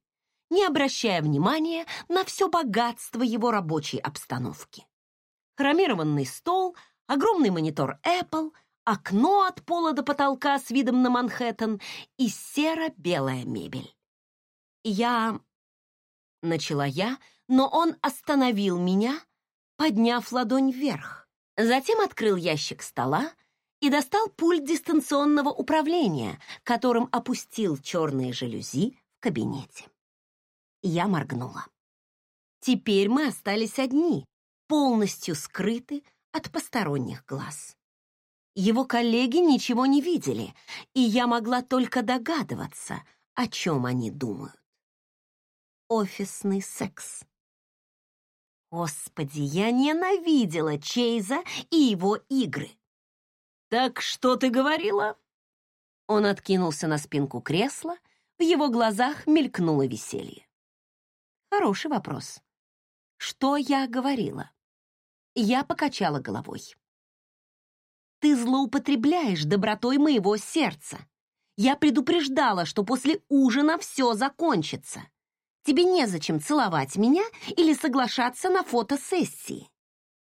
[SPEAKER 2] не обращая внимания на все богатство его рабочей обстановки. Хромированный стол, огромный монитор Apple, окно от пола до потолка с видом на Манхэттен и серо-белая мебель. Я... Начала я, но он остановил меня, подняв ладонь вверх. Затем открыл ящик стола и достал пульт дистанционного управления, которым опустил черные жалюзи в кабинете. Я моргнула. Теперь мы остались одни, полностью скрыты от посторонних глаз. Его коллеги ничего не видели, и я могла только догадываться, о чем они думают. Офисный секс. Господи, я ненавидела Чейза и его игры.
[SPEAKER 1] «Так что ты говорила?»
[SPEAKER 2] Он откинулся на спинку кресла, в его глазах мелькнуло веселье. Хороший вопрос. Что я говорила? Я покачала головой. Ты злоупотребляешь добротой моего сердца. Я предупреждала, что после ужина все закончится. Тебе незачем целовать меня или соглашаться на фотосессии.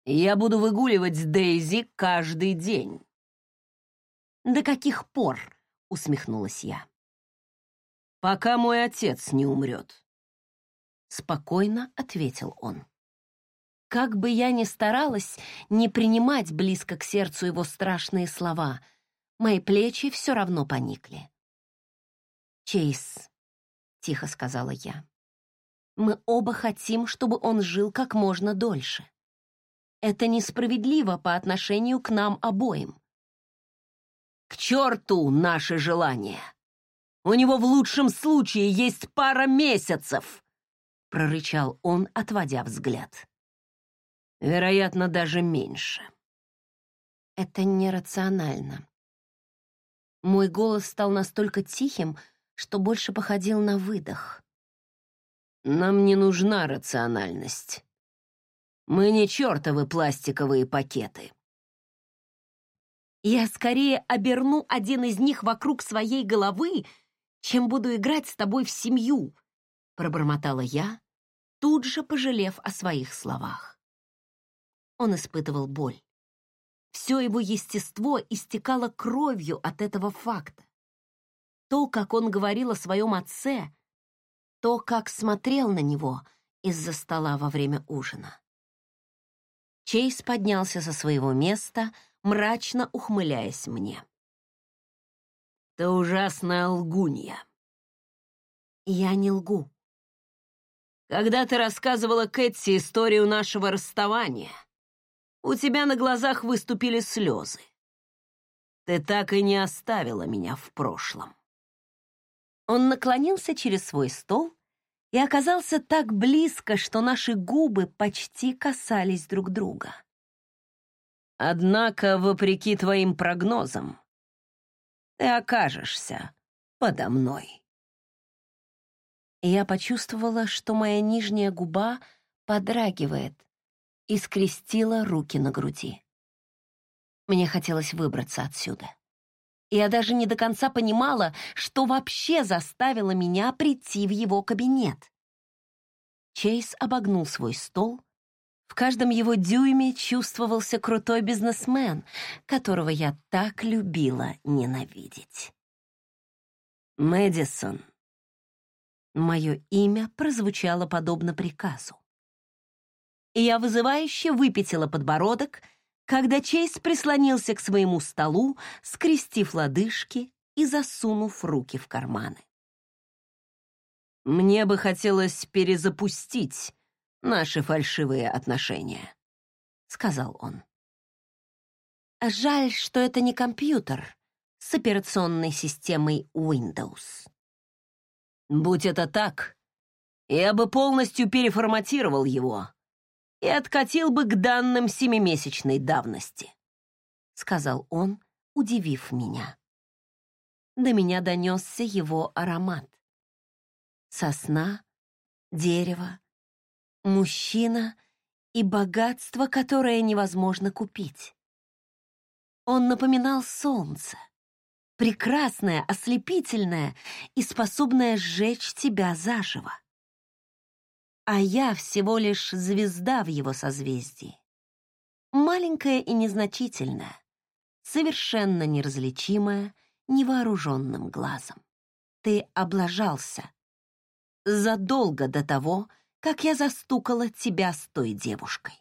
[SPEAKER 1] Я буду выгуливать с Дейзи каждый день.
[SPEAKER 2] До каких пор? Усмехнулась я.
[SPEAKER 1] Пока мой отец не умрет.
[SPEAKER 2] Спокойно ответил он. Как бы я ни старалась не принимать близко к сердцу его страшные слова, мои плечи все равно поникли. «Чейз», — тихо сказала я, — «мы оба хотим, чтобы он жил как можно дольше. Это несправедливо по отношению к нам обоим».
[SPEAKER 1] «К черту наши желания! У него в лучшем случае есть пара месяцев!» — прорычал он, отводя взгляд. Вероятно, даже меньше.
[SPEAKER 2] Это нерационально. Мой голос стал настолько тихим, что больше походил на выдох.
[SPEAKER 1] Нам не нужна рациональность. Мы не чертовы пластиковые пакеты.
[SPEAKER 2] Я скорее оберну один из них вокруг своей головы, чем буду играть с тобой в семью, пробормотала я, тут же пожалев о своих словах. Он испытывал боль. Все его естество истекало кровью от этого факта. То, как он говорил о своем отце, то, как смотрел на него из-за стола во время ужина. Чейз поднялся со своего места, мрачно ухмыляясь мне.
[SPEAKER 1] «Ты ужасная лгунья».
[SPEAKER 2] «Я не лгу».
[SPEAKER 1] «Когда ты рассказывала Кэтси историю нашего расставания, у тебя на глазах выступили слезы. Ты так и не оставила меня в прошлом.
[SPEAKER 2] Он наклонился через свой стол и оказался так близко, что наши губы почти касались друг друга.
[SPEAKER 1] Однако, вопреки твоим прогнозам, ты окажешься подо мной.
[SPEAKER 2] Я почувствовала, что моя нижняя губа подрагивает, и скрестила руки на груди. Мне хотелось выбраться отсюда. Я даже не до конца понимала, что вообще заставило меня прийти в его кабинет. Чейз обогнул свой стол. В каждом его дюйме чувствовался крутой бизнесмен, которого я так любила ненавидеть.
[SPEAKER 1] Мэдисон.
[SPEAKER 2] Мое имя прозвучало подобно приказу и я вызывающе выпятила подбородок, когда Чейз прислонился к своему столу, скрестив лодыжки и засунув руки в карманы.
[SPEAKER 1] «Мне бы хотелось перезапустить наши фальшивые отношения», — сказал он.
[SPEAKER 2] «Жаль, что это не компьютер с операционной системой Windows».
[SPEAKER 1] «Будь это так, я бы полностью переформатировал его и откатил бы к данным семимесячной давности. сказал он, удивив меня. До меня донесся его аромат. Сосна, дерево, мужчина и богатство, которое невозможно купить. Он напоминал солнце, прекрасное, ослепительное и способное сжечь тебя заживо. А я всего лишь звезда в его созвездии. Маленькая и незначительная, совершенно неразличимая невооруженным глазом. Ты облажался задолго до того, как я застукала тебя с той девушкой.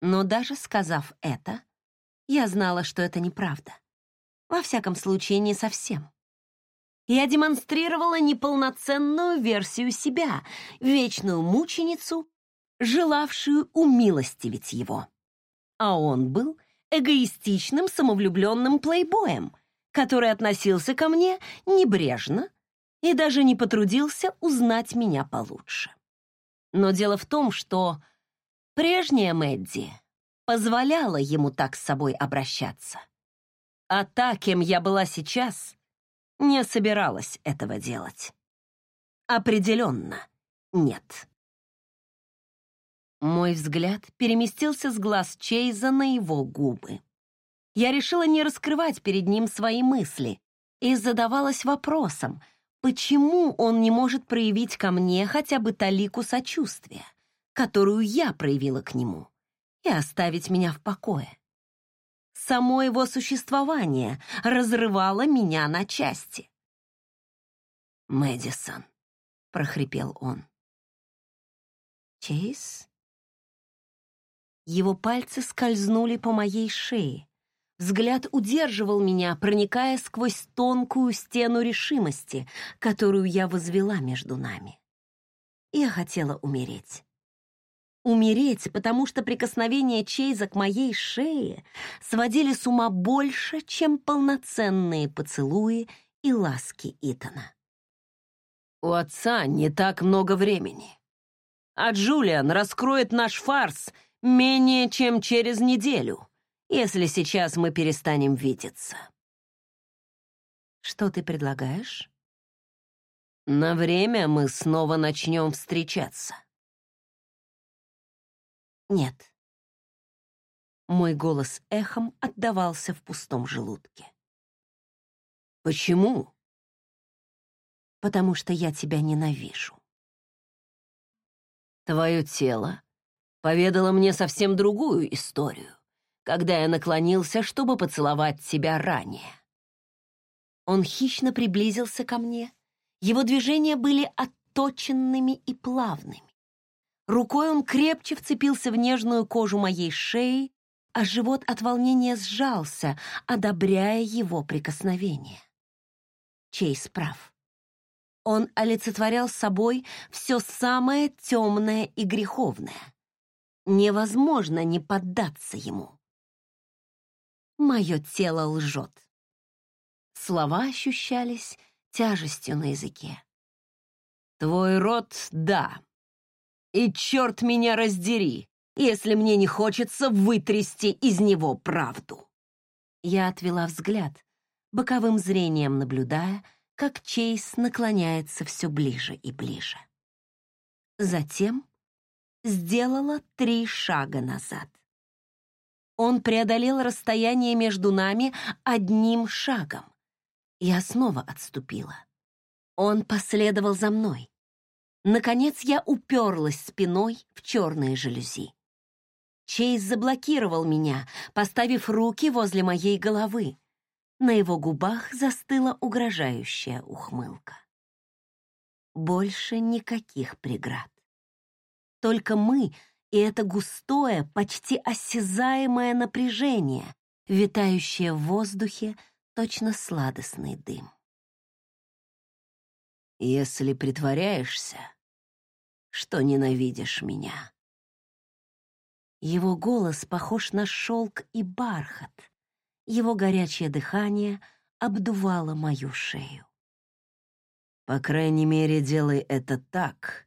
[SPEAKER 1] Но даже сказав это, я знала, что это неправда. Во всяком случае, не совсем. Я демонстрировала неполноценную версию себя, вечную мученицу, желавшую умилостивить его. А он был эгоистичным, самовлюбленным плейбоем, который относился ко мне небрежно и даже не потрудился узнать меня получше. Но дело в том, что прежняя Мэдди позволяла ему так с собой обращаться. А та, кем я была сейчас, не собиралась этого делать. Определенно нет. Мой взгляд переместился с глаз Чейза на его губы. Я решила не раскрывать перед ним свои мысли и задавалась вопросом — Почему он не может проявить ко мне хотя бы талику сочувствия, которую я проявила к нему, и оставить меня в покое? Само его существование разрывало меня на части. «Мэдисон», — прохрипел он. «Чейз?» Его пальцы скользнули по моей шее. Взгляд удерживал меня, проникая сквозь тонкую стену решимости, которую я возвела между нами. Я хотела умереть. Умереть, потому что прикосновения Чейза к моей шее сводили с ума больше, чем полноценные поцелуи и ласки Итана.
[SPEAKER 2] «У отца не так много времени. А Джулиан раскроет наш фарс менее чем через неделю», если сейчас мы перестанем видеться.
[SPEAKER 1] Что ты предлагаешь?
[SPEAKER 2] На время мы снова начнем встречаться.
[SPEAKER 1] Нет. Мой голос эхом отдавался в пустом желудке.
[SPEAKER 2] Почему?
[SPEAKER 1] Потому что я тебя ненавижу.
[SPEAKER 2] Твое тело поведало мне совсем другую историю когда я наклонился, чтобы поцеловать тебя ранее.
[SPEAKER 1] Он хищно приблизился ко мне. Его движения были отточенными и плавными. Рукой он крепче вцепился в нежную кожу моей шеи, а живот от волнения сжался, одобряя его прикосновение. Чейз прав. Он олицетворял собой все самое темное и греховное. Невозможно не поддаться ему. Мое тело лжет. Слова ощущались тяжестью на языке.
[SPEAKER 2] Твой рот — да. И черт меня раздери, если мне не хочется вытрясти из него правду.
[SPEAKER 1] Я отвела взгляд, боковым зрением наблюдая, как Чейз наклоняется все ближе и ближе. Затем сделала три шага назад. Он преодолел расстояние между нами одним шагом. Я снова отступила. Он последовал за мной. Наконец я уперлась спиной в черные жалюзи. Чейз заблокировал меня, поставив руки возле моей головы. На его губах застыла угрожающая ухмылка. Больше никаких преград. Только мы и это густое, почти осязаемое напряжение, витающее в воздухе точно сладостный дым.
[SPEAKER 2] «Если притворяешься, что ненавидишь меня».
[SPEAKER 1] Его голос похож на шелк и бархат. Его горячее дыхание обдувало мою шею.
[SPEAKER 2] «По крайней мере, делай это так,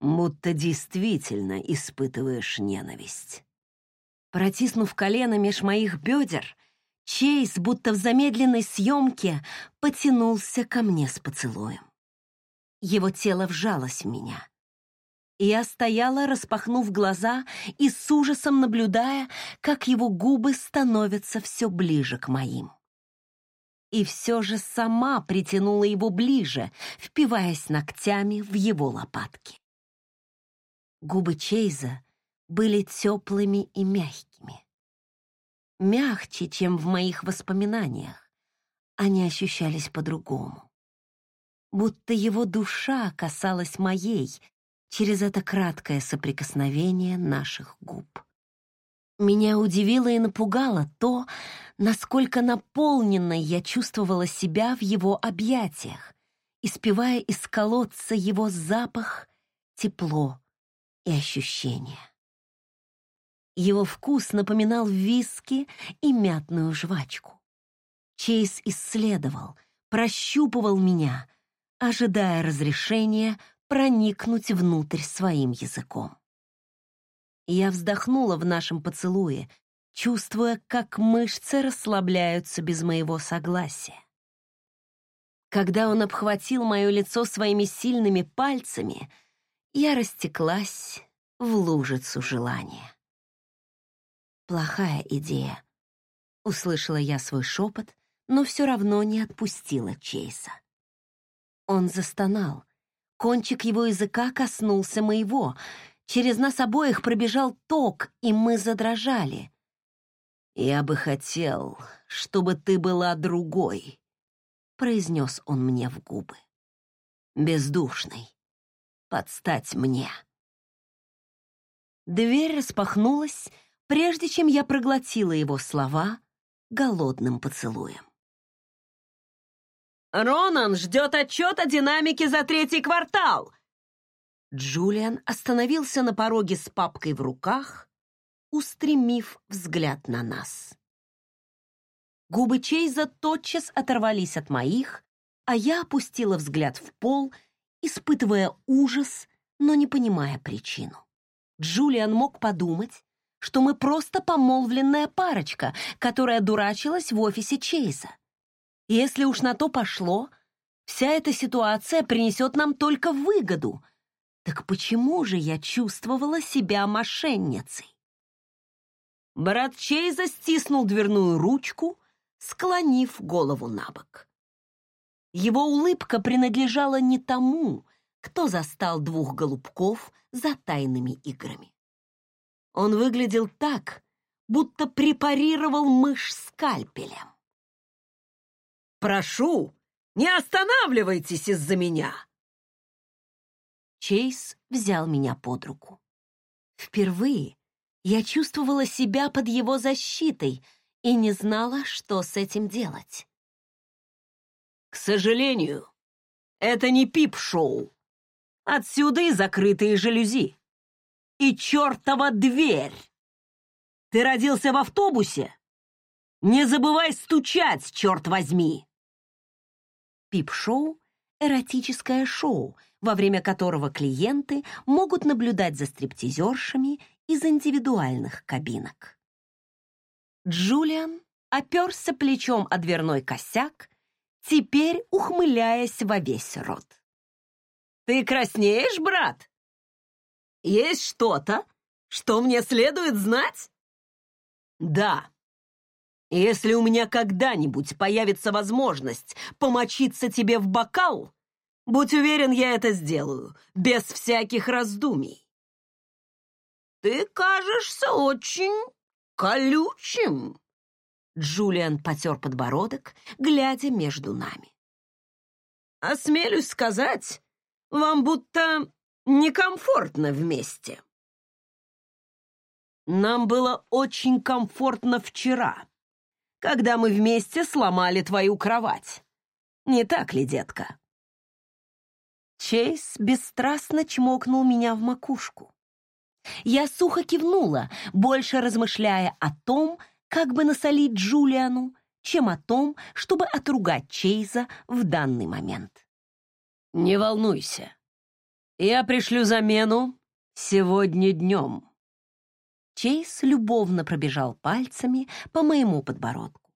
[SPEAKER 2] будто действительно испытываешь ненависть.
[SPEAKER 1] Протиснув колено меж моих бедер, Чейз, будто в замедленной съемке, потянулся ко мне с поцелуем. Его тело вжалось в меня. Я стояла, распахнув глаза и с ужасом наблюдая, как его губы становятся все ближе к моим. И все же сама притянула его ближе, впиваясь ногтями в его лопатки. Губы Чейза были теплыми и мягкими. Мягче, чем в моих воспоминаниях. Они ощущались по-другому. Будто его душа касалась моей, через это краткое соприкосновение наших губ. Меня удивило и напугало то, насколько наполненной я чувствовала себя в его объятиях, испевая из колодца его запах, тепло и ощущения. Его вкус напоминал виски и мятную жвачку. Чейз исследовал, прощупывал меня, ожидая разрешения проникнуть внутрь своим языком. Я вздохнула в нашем поцелуе, чувствуя, как мышцы расслабляются без моего согласия. Когда он обхватил мое лицо своими сильными пальцами, я растеклась в лужицу желания. «Плохая идея», — услышала я свой шепот, но все равно не отпустила Чейса. Он застонал, Кончик его языка коснулся моего. Через нас обоих пробежал ток, и мы задрожали. «Я бы хотел, чтобы ты была другой», — произнес он мне в губы. «Бездушной. Подстать мне». Дверь распахнулась, прежде чем я проглотила его слова голодным поцелуем.
[SPEAKER 2] Ронан ждет отчет о динамике за третий квартал!»
[SPEAKER 1] Джулиан остановился на пороге с папкой в руках, устремив взгляд на нас. Губы Чейза тотчас оторвались от моих, а я опустила взгляд в пол, испытывая ужас, но не понимая причину. Джулиан мог подумать, что мы просто помолвленная парочка, которая дурачилась в офисе Чейза. Если уж на то пошло, вся эта ситуация принесет нам только выгоду. Так почему же я чувствовала себя мошенницей? Брат Чейза стиснул дверную ручку, склонив голову на бок. Его улыбка принадлежала не тому, кто застал двух голубков за тайными играми. Он выглядел так, будто препарировал мышь скальпелем.
[SPEAKER 2] Прошу, не останавливайтесь из-за меня!»
[SPEAKER 1] Чейз взял меня под руку. Впервые я чувствовала себя под его защитой и не знала, что с этим делать.
[SPEAKER 2] «К сожалению, это не пип-шоу. Отсюда и закрытые жалюзи. И чертова дверь! Ты родился в автобусе? Не забывай стучать, черт возьми!»
[SPEAKER 1] Пип-шоу — эротическое шоу, во время которого клиенты могут наблюдать за стриптизершами из индивидуальных кабинок. Джулиан оперся плечом о дверной косяк, теперь ухмыляясь во весь рот.
[SPEAKER 2] «Ты краснеешь, брат? Есть что-то, что мне следует знать?» «Да», если у меня когда-нибудь появится возможность помочиться тебе в бокал, будь уверен, я это сделаю, без всяких раздумий. Ты кажешься очень колючим.
[SPEAKER 1] Джулиан потер подбородок, глядя между нами.
[SPEAKER 2] Осмелюсь сказать, вам будто некомфортно вместе. Нам было очень комфортно вчера, когда мы вместе сломали твою кровать. Не так ли, детка?»
[SPEAKER 1] Чейз бесстрастно чмокнул меня в макушку. Я сухо кивнула, больше размышляя о том, как бы насолить Джулиану, чем о том, чтобы отругать Чейза в данный момент.
[SPEAKER 2] «Не волнуйся. Я пришлю замену сегодня днем».
[SPEAKER 1] Чейз любовно пробежал пальцами по моему подбородку.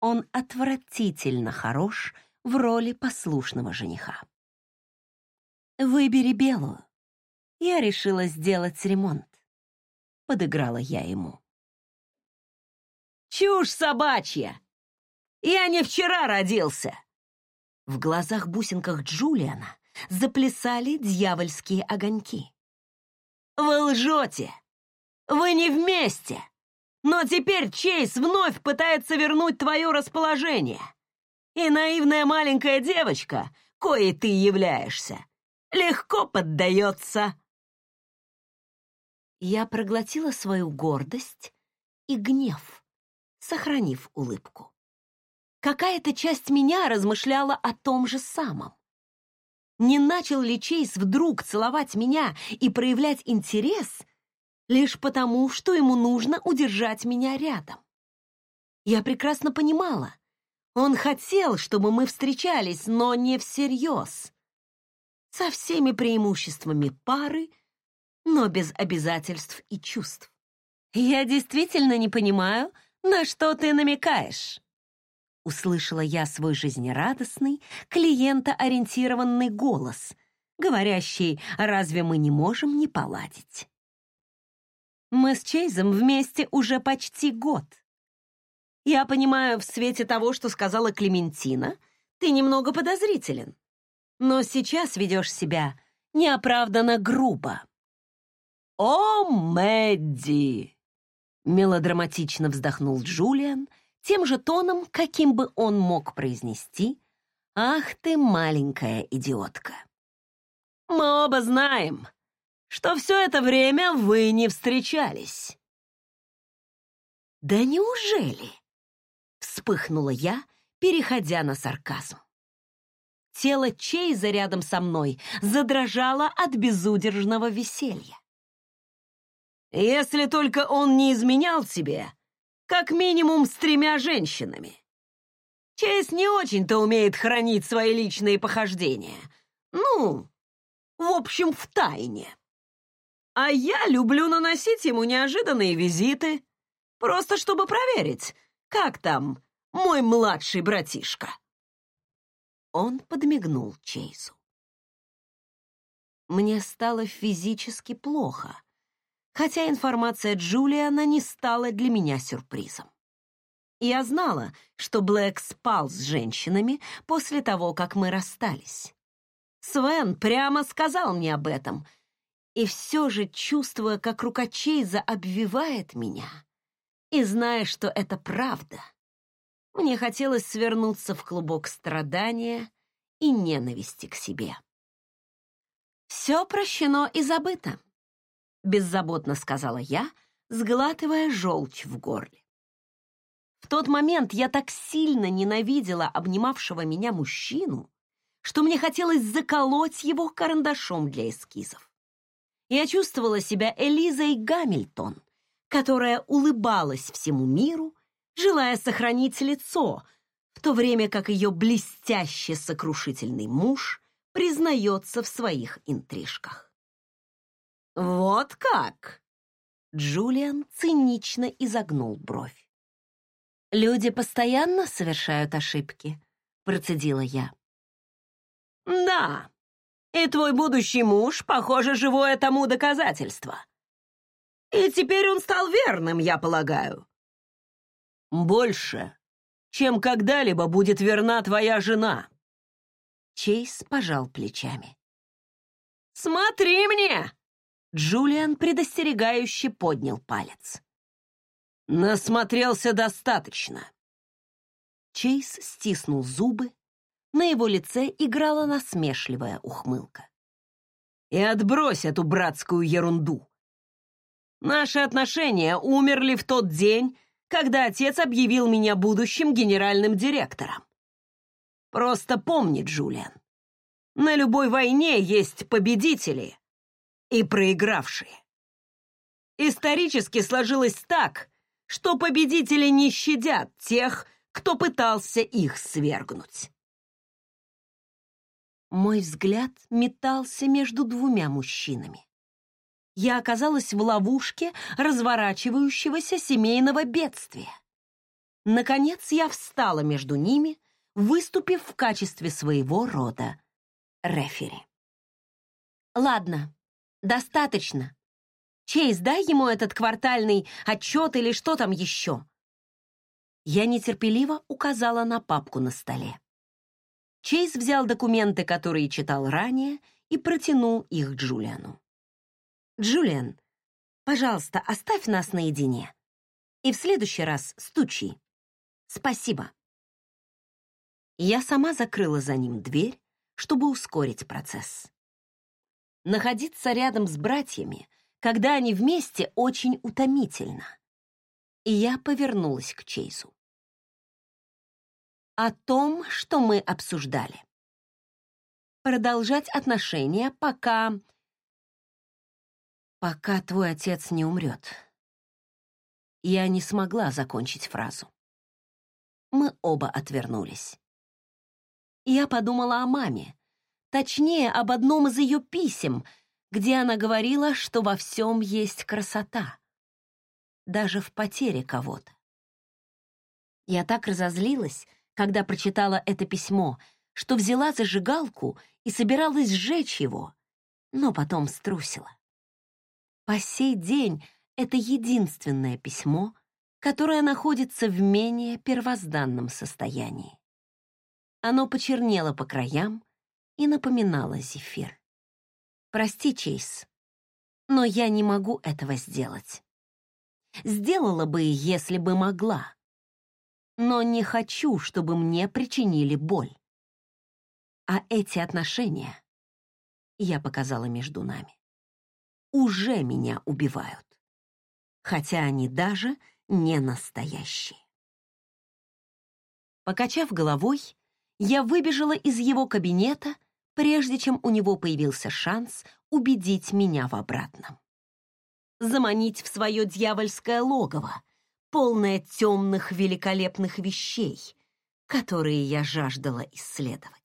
[SPEAKER 1] Он отвратительно хорош в роли послушного жениха. «Выбери белую. Я решила сделать ремонт», — подыграла я ему.
[SPEAKER 2] «Чушь собачья! Я не вчера родился!»
[SPEAKER 1] В глазах-бусинках Джулиана заплясали дьявольские огоньки.
[SPEAKER 2] «Вы лжете! Вы не вместе! Но теперь Чейз вновь пытается вернуть твое расположение. И наивная маленькая девочка, коей ты являешься, легко поддается».
[SPEAKER 1] Я проглотила свою гордость и гнев, сохранив улыбку. Какая-то часть меня размышляла о том же самом. Не начал ли Чейз вдруг целовать меня и проявлять интерес лишь потому, что ему нужно удержать меня рядом? Я прекрасно понимала. Он хотел, чтобы мы встречались, но не всерьез. Со всеми преимуществами пары, но без обязательств и чувств. Я действительно не понимаю, на что ты намекаешь услышала я свой жизнерадостный, клиентоориентированный голос, говорящий «Разве мы не можем не поладить?» Мы с Чейзом вместе уже почти год. Я понимаю, в свете того, что сказала Клементина, ты немного подозрителен, но сейчас ведешь себя неоправданно грубо.
[SPEAKER 2] «О, Мэдди!» — мелодраматично вздохнул Джулиан
[SPEAKER 1] тем же тоном, каким бы он мог произнести «Ах ты, маленькая идиотка!»
[SPEAKER 2] «Мы оба знаем, что все это время вы не встречались».
[SPEAKER 1] «Да неужели?» — вспыхнула я, переходя на сарказм. Тело Чейза рядом со мной задрожало от безудержного веселья.
[SPEAKER 2] «Если только он не изменял тебе, как минимум с тремя женщинами. Чейз не очень-то умеет хранить свои личные похождения. Ну, в общем, в тайне. А я люблю наносить ему неожиданные визиты, просто чтобы проверить, как там мой младший братишка.
[SPEAKER 1] Он подмигнул Чейзу. Мне стало физически плохо, хотя информация Джулиана не стала для меня сюрпризом. Я знала, что Блэк спал с женщинами после того, как мы расстались. Свен прямо сказал мне об этом, и все же, чувствуя, как рука Чейза обвивает меня, и зная, что это правда, мне хотелось свернуться в клубок страдания и ненависти к себе. Все прощено и забыто беззаботно сказала я, сглатывая желчь в горле. В тот момент я так сильно ненавидела обнимавшего меня мужчину, что мне хотелось заколоть его карандашом для эскизов. Я чувствовала себя Элизой Гамильтон, которая улыбалась всему миру, желая сохранить лицо, в то время как ее блестяще сокрушительный муж признается в своих интрижках.
[SPEAKER 2] «Вот как?»
[SPEAKER 1] Джулиан цинично изогнул бровь. «Люди постоянно совершают ошибки», — процедила я.
[SPEAKER 2] «Да, и твой будущий муж, похоже, живое тому доказательство. И теперь он стал верным, я полагаю». «Больше, чем когда-либо будет верна твоя жена».
[SPEAKER 1] Чейз пожал плечами.
[SPEAKER 2] «Смотри мне!»
[SPEAKER 1] Джулиан предостерегающе поднял палец.
[SPEAKER 2] «Насмотрелся достаточно».
[SPEAKER 1] Чейз стиснул зубы, на его лице играла насмешливая ухмылка.
[SPEAKER 2] «И отбрось эту братскую ерунду. Наши отношения умерли в тот день, когда отец объявил меня будущим генеральным директором. Просто помни, Джулиан, на любой войне есть победители, и проигравшие. Исторически сложилось так, что победители не щадят тех, кто пытался их свергнуть.
[SPEAKER 1] Мой взгляд метался между двумя мужчинами. я оказалась в ловушке разворачивающегося семейного бедствия. Наконец я встала между ними, выступив в качестве своего рода рефери. «Ладно, достаточно. Чейз, дай ему этот квартальный отчет или что там еще». Я нетерпеливо указала на папку на столе. Чейз взял документы, которые читал ранее, и протянул их Джулиану. «Джулиан, пожалуйста, оставь нас наедине. И в следующий раз стучи. Спасибо». Я сама закрыла за ним дверь, чтобы ускорить процесс. Находиться рядом с братьями, когда они вместе, очень утомительно. И я повернулась к Чейзу. О том, что мы обсуждали. Продолжать отношения, пока пока твой отец не умрет. Я не смогла закончить фразу. Мы оба отвернулись. Я подумала о маме, точнее, об одном из ее писем, где она говорила, что во всем есть красота, даже в потере кого-то. Я так разозлилась, когда прочитала это письмо, что взяла зажигалку и собиралась сжечь его, но потом струсила. По сей день это единственное письмо, которое находится в менее первозданном состоянии. Оно почернело по краям и напоминало зефир. «Прости, Чейз, но я не могу этого сделать. Сделала бы, если бы могла. Но не хочу, чтобы мне причинили боль. А эти отношения, я показала между нами, уже меня убивают, хотя они даже не настоящие. Покачав головой, я выбежала из его кабинета, прежде чем у него появился шанс убедить меня в обратном. Заманить в свое дьявольское логово, полное темных великолепных вещей, которые я жаждала исследовать.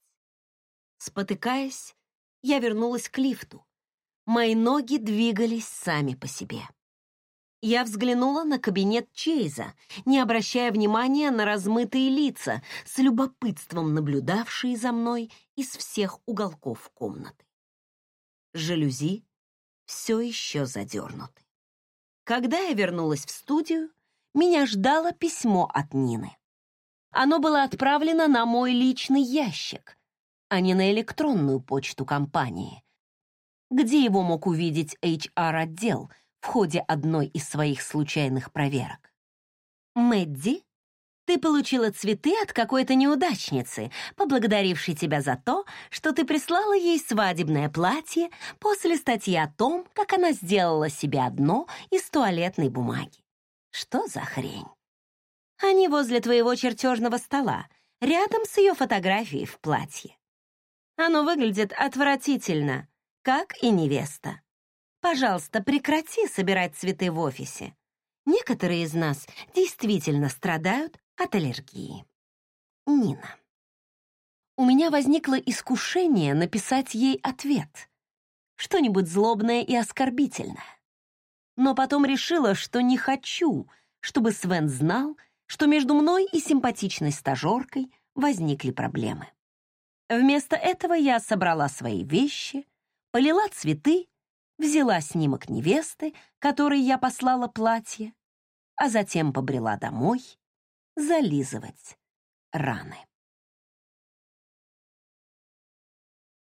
[SPEAKER 1] Спотыкаясь, я вернулась к лифту, Мои ноги двигались сами по себе. Я взглянула на кабинет Чейза, не обращая внимания на размытые лица, с любопытством наблюдавшие за мной из всех уголков комнаты. Жалюзи все еще задернуты. Когда я вернулась в студию, меня ждало письмо от Нины. Оно было отправлено на мой личный ящик, а не на электронную почту компании, где его мог увидеть HR-отдел в ходе одной из своих случайных проверок. «Мэдди, ты получила цветы от какой-то неудачницы, поблагодарившей тебя за то, что ты прислала ей свадебное платье после статьи о том, как она сделала себе одно из туалетной бумаги. Что за хрень? Они возле твоего чертежного стола, рядом с ее фотографией в платье. Оно выглядит отвратительно, как и невеста. Пожалуйста, прекрати собирать цветы в офисе. Некоторые из нас действительно страдают от аллергии. Нина. У меня возникло искушение написать ей ответ. Что-нибудь злобное и оскорбительное. Но потом решила, что не хочу, чтобы Свен знал, что между мной и симпатичной стажеркой возникли проблемы. Вместо этого я собрала свои вещи, полила цветы, взяла снимок невесты, которой я послала платье, а затем побрела домой зализывать раны.